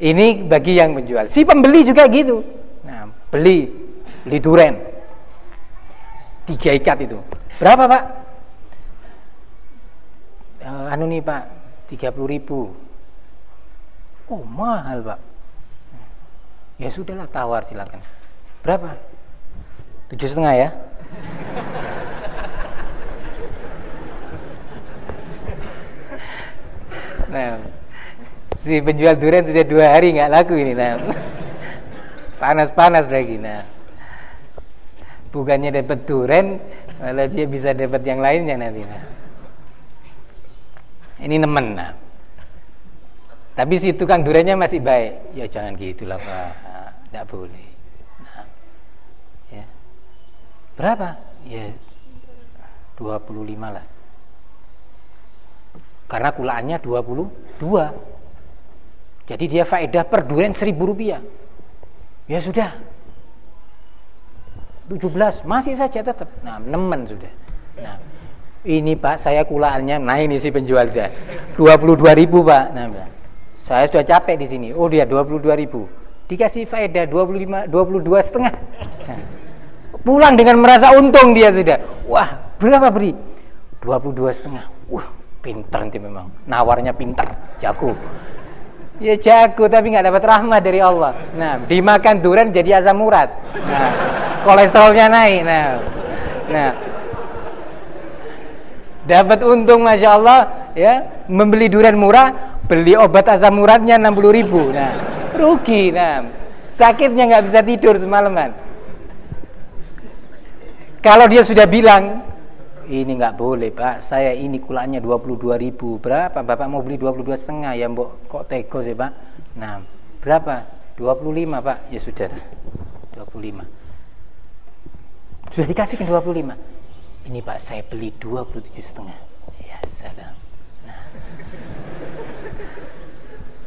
Ini bagi yang menjual. Si pembeli juga gitu. Nah beli beli duren. Tiga ikat itu. Berapa pak? Uh, anu nih pak 30 ribu oh mahal pak. Ya sudahlah tawar silakan. Berapa? Tujuh setengah ya? Nah si penjual durian sudah dua hari nggak laku ini nah. Panas-panas lagi nah. Bukannya dapat durian malah dia bisa dapat yang lainnya nanti nah. Ini nemen nah. Tapi si tukang duriannya masih baik. Ya jangan gitulah Pak. Tidak boleh. Nah, ya. Berapa? Ya 25 lah. Karena kulaannya 22. Jadi dia faedah per durian 1000 rupiah. Ya sudah. 17 masih saja tetap. Nah, nemen sudah. Nah, ini pak saya kulaannya nah ini si penjual dia 22 ribu pak nah, saya sudah capek di sini. Oh dia 22 ribu. Dikasih faedah 25 22 setengah. (laughs) Pulang dengan merasa untung dia sudah. Wah berapa beri? 22 setengah. Wah pinter nanti memang. Nawarnya pinter jago. Ya jago tapi nggak dapat rahmat dari Allah. Nah dimakan durian jadi asam urat. Nah kolesterolnya naik. Nah nah. Dapat untung masya Allah ya. Membeli durian murah beli obat asam uratnya 60 ribu. Nah rugi. Nah sakitnya nggak bisa tidur semalaman kalau dia sudah bilang ini nggak boleh pak. Saya ini kulanya 22 ribu. Berapa? Bapak mau beli 22 setengah ya mbok? Kok tego sih pak? Nah berapa? 25 pak. Ya sudah 25 sudah dikasihkan 25 ini Pak saya beli 27 setengah. Ya salam nah.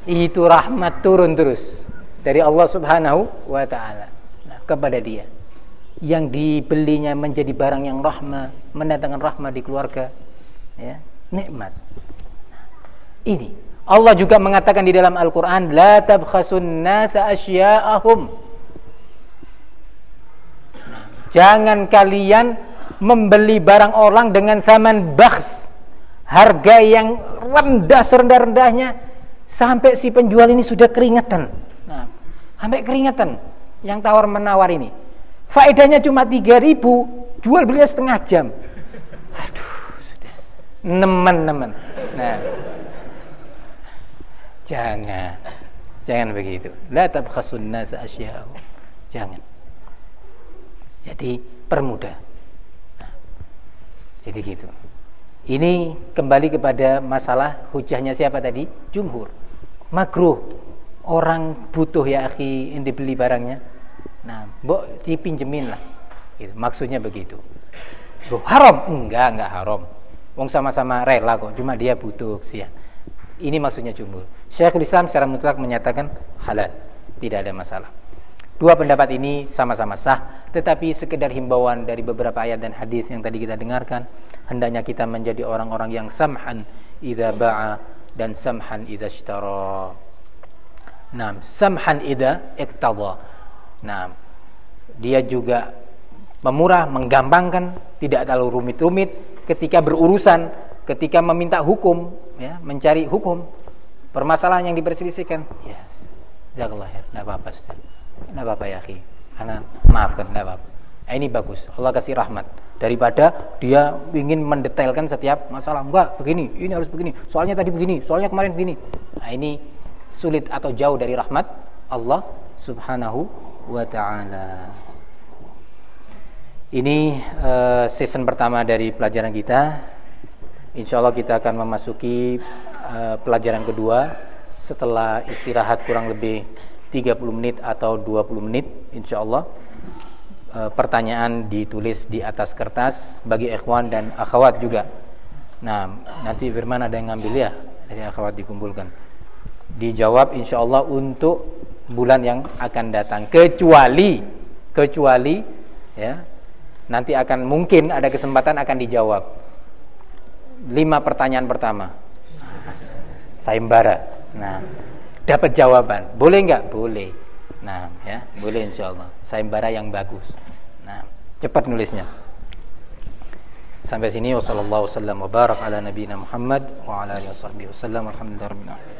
Itu rahmat turun terus dari Allah subhanahu wa ta'ala. Nah, kepada dia. Yang dibelinya menjadi barang yang rahmat mendatangkan rahmat di keluarga ya nikmat. Ini. Allah juga mengatakan di dalam Al-Quran la tabkhasun nasa asya'ahum jangan kalian membeli barang orang dengan zaman bakhs. Harga yang rendah serendah-rendahnya sampai si penjual ini sudah keringetan. Nah, sampai keringetan yang tawar menawar ini. Faedahnya cuma 3000 jual belinya setengah jam. Aduh sudah. Nemen-nemen. Nah. Jangan. Jangan begitu. La tabkhasun nas asya'u jangan. Jadi permudah. Jadi gitu. Ini kembali kepada masalah hujahnya siapa tadi? Jumhur. Makruh. Orang butuh ya akhi yang dibeli barangnya. Nah, mbok dipinjemin lah. Gitu. Maksudnya begitu. Loh, haram? Enggak, enggak haram. Wong sama-sama rela kok, cuma dia butuh sih. Ini maksudnya jumhur. Syekhul Islam secara mutlak menyatakan halal. Tidak ada masalah. Dua pendapat ini sama-sama sah, tetapi sekedar himbauan dari beberapa ayat dan hadis yang tadi kita dengarkan, hendaknya kita menjadi orang-orang yang samhan idza ba'a dan samhan idza ishtara. Nah, samhan idza iqtada. Nah, dia juga memurah, menggampangkan, tidak terlalu rumit-rumit ketika berurusan, ketika meminta hukum, ya, mencari hukum permasalahan yang diperselisihkan. Ya, jazakallah khair. Enggak apa-apa, Ustaz. Enggak apa-apa ya, akhi. Karena maafkan, enggak apa-apa. Nah, ini bagus. Allah kasih rahmat daripada dia ingin mendetailkan setiap masalah. Enggak, begini, ini harus begini. Soalnya tadi begini, soalnya kemarin begini. Nah, ini sulit atau jauh dari rahmat Allah Subhanahu wa taala. Ini uh, season pertama dari pelajaran kita. Insya Allah kita akan memasuki uh, pelajaran kedua setelah istirahat kurang lebih 30 menit atau 20 menit insya Allah e, pertanyaan ditulis di atas kertas bagi ikhwan dan akhwat juga. Nah, nanti firman ada yang ngambil ya dari akhwat dikumpulkan. Dijawab insya Allah untuk bulan yang akan datang. Kecuali kecuali ya nanti akan mungkin ada kesempatan akan dijawab. Lima pertanyaan pertama. Sayembara. Nah dapat jawaban boleh nggak boleh Nah, ya, boleh insya Allah. Sayembara yang bagus. Nah, cepat nulisnya. Sampai sini wassalamualaikum warahmatullahi wabarakatuh nabiyina Muhammad wa ala alihi wasallam. Alhamdulillah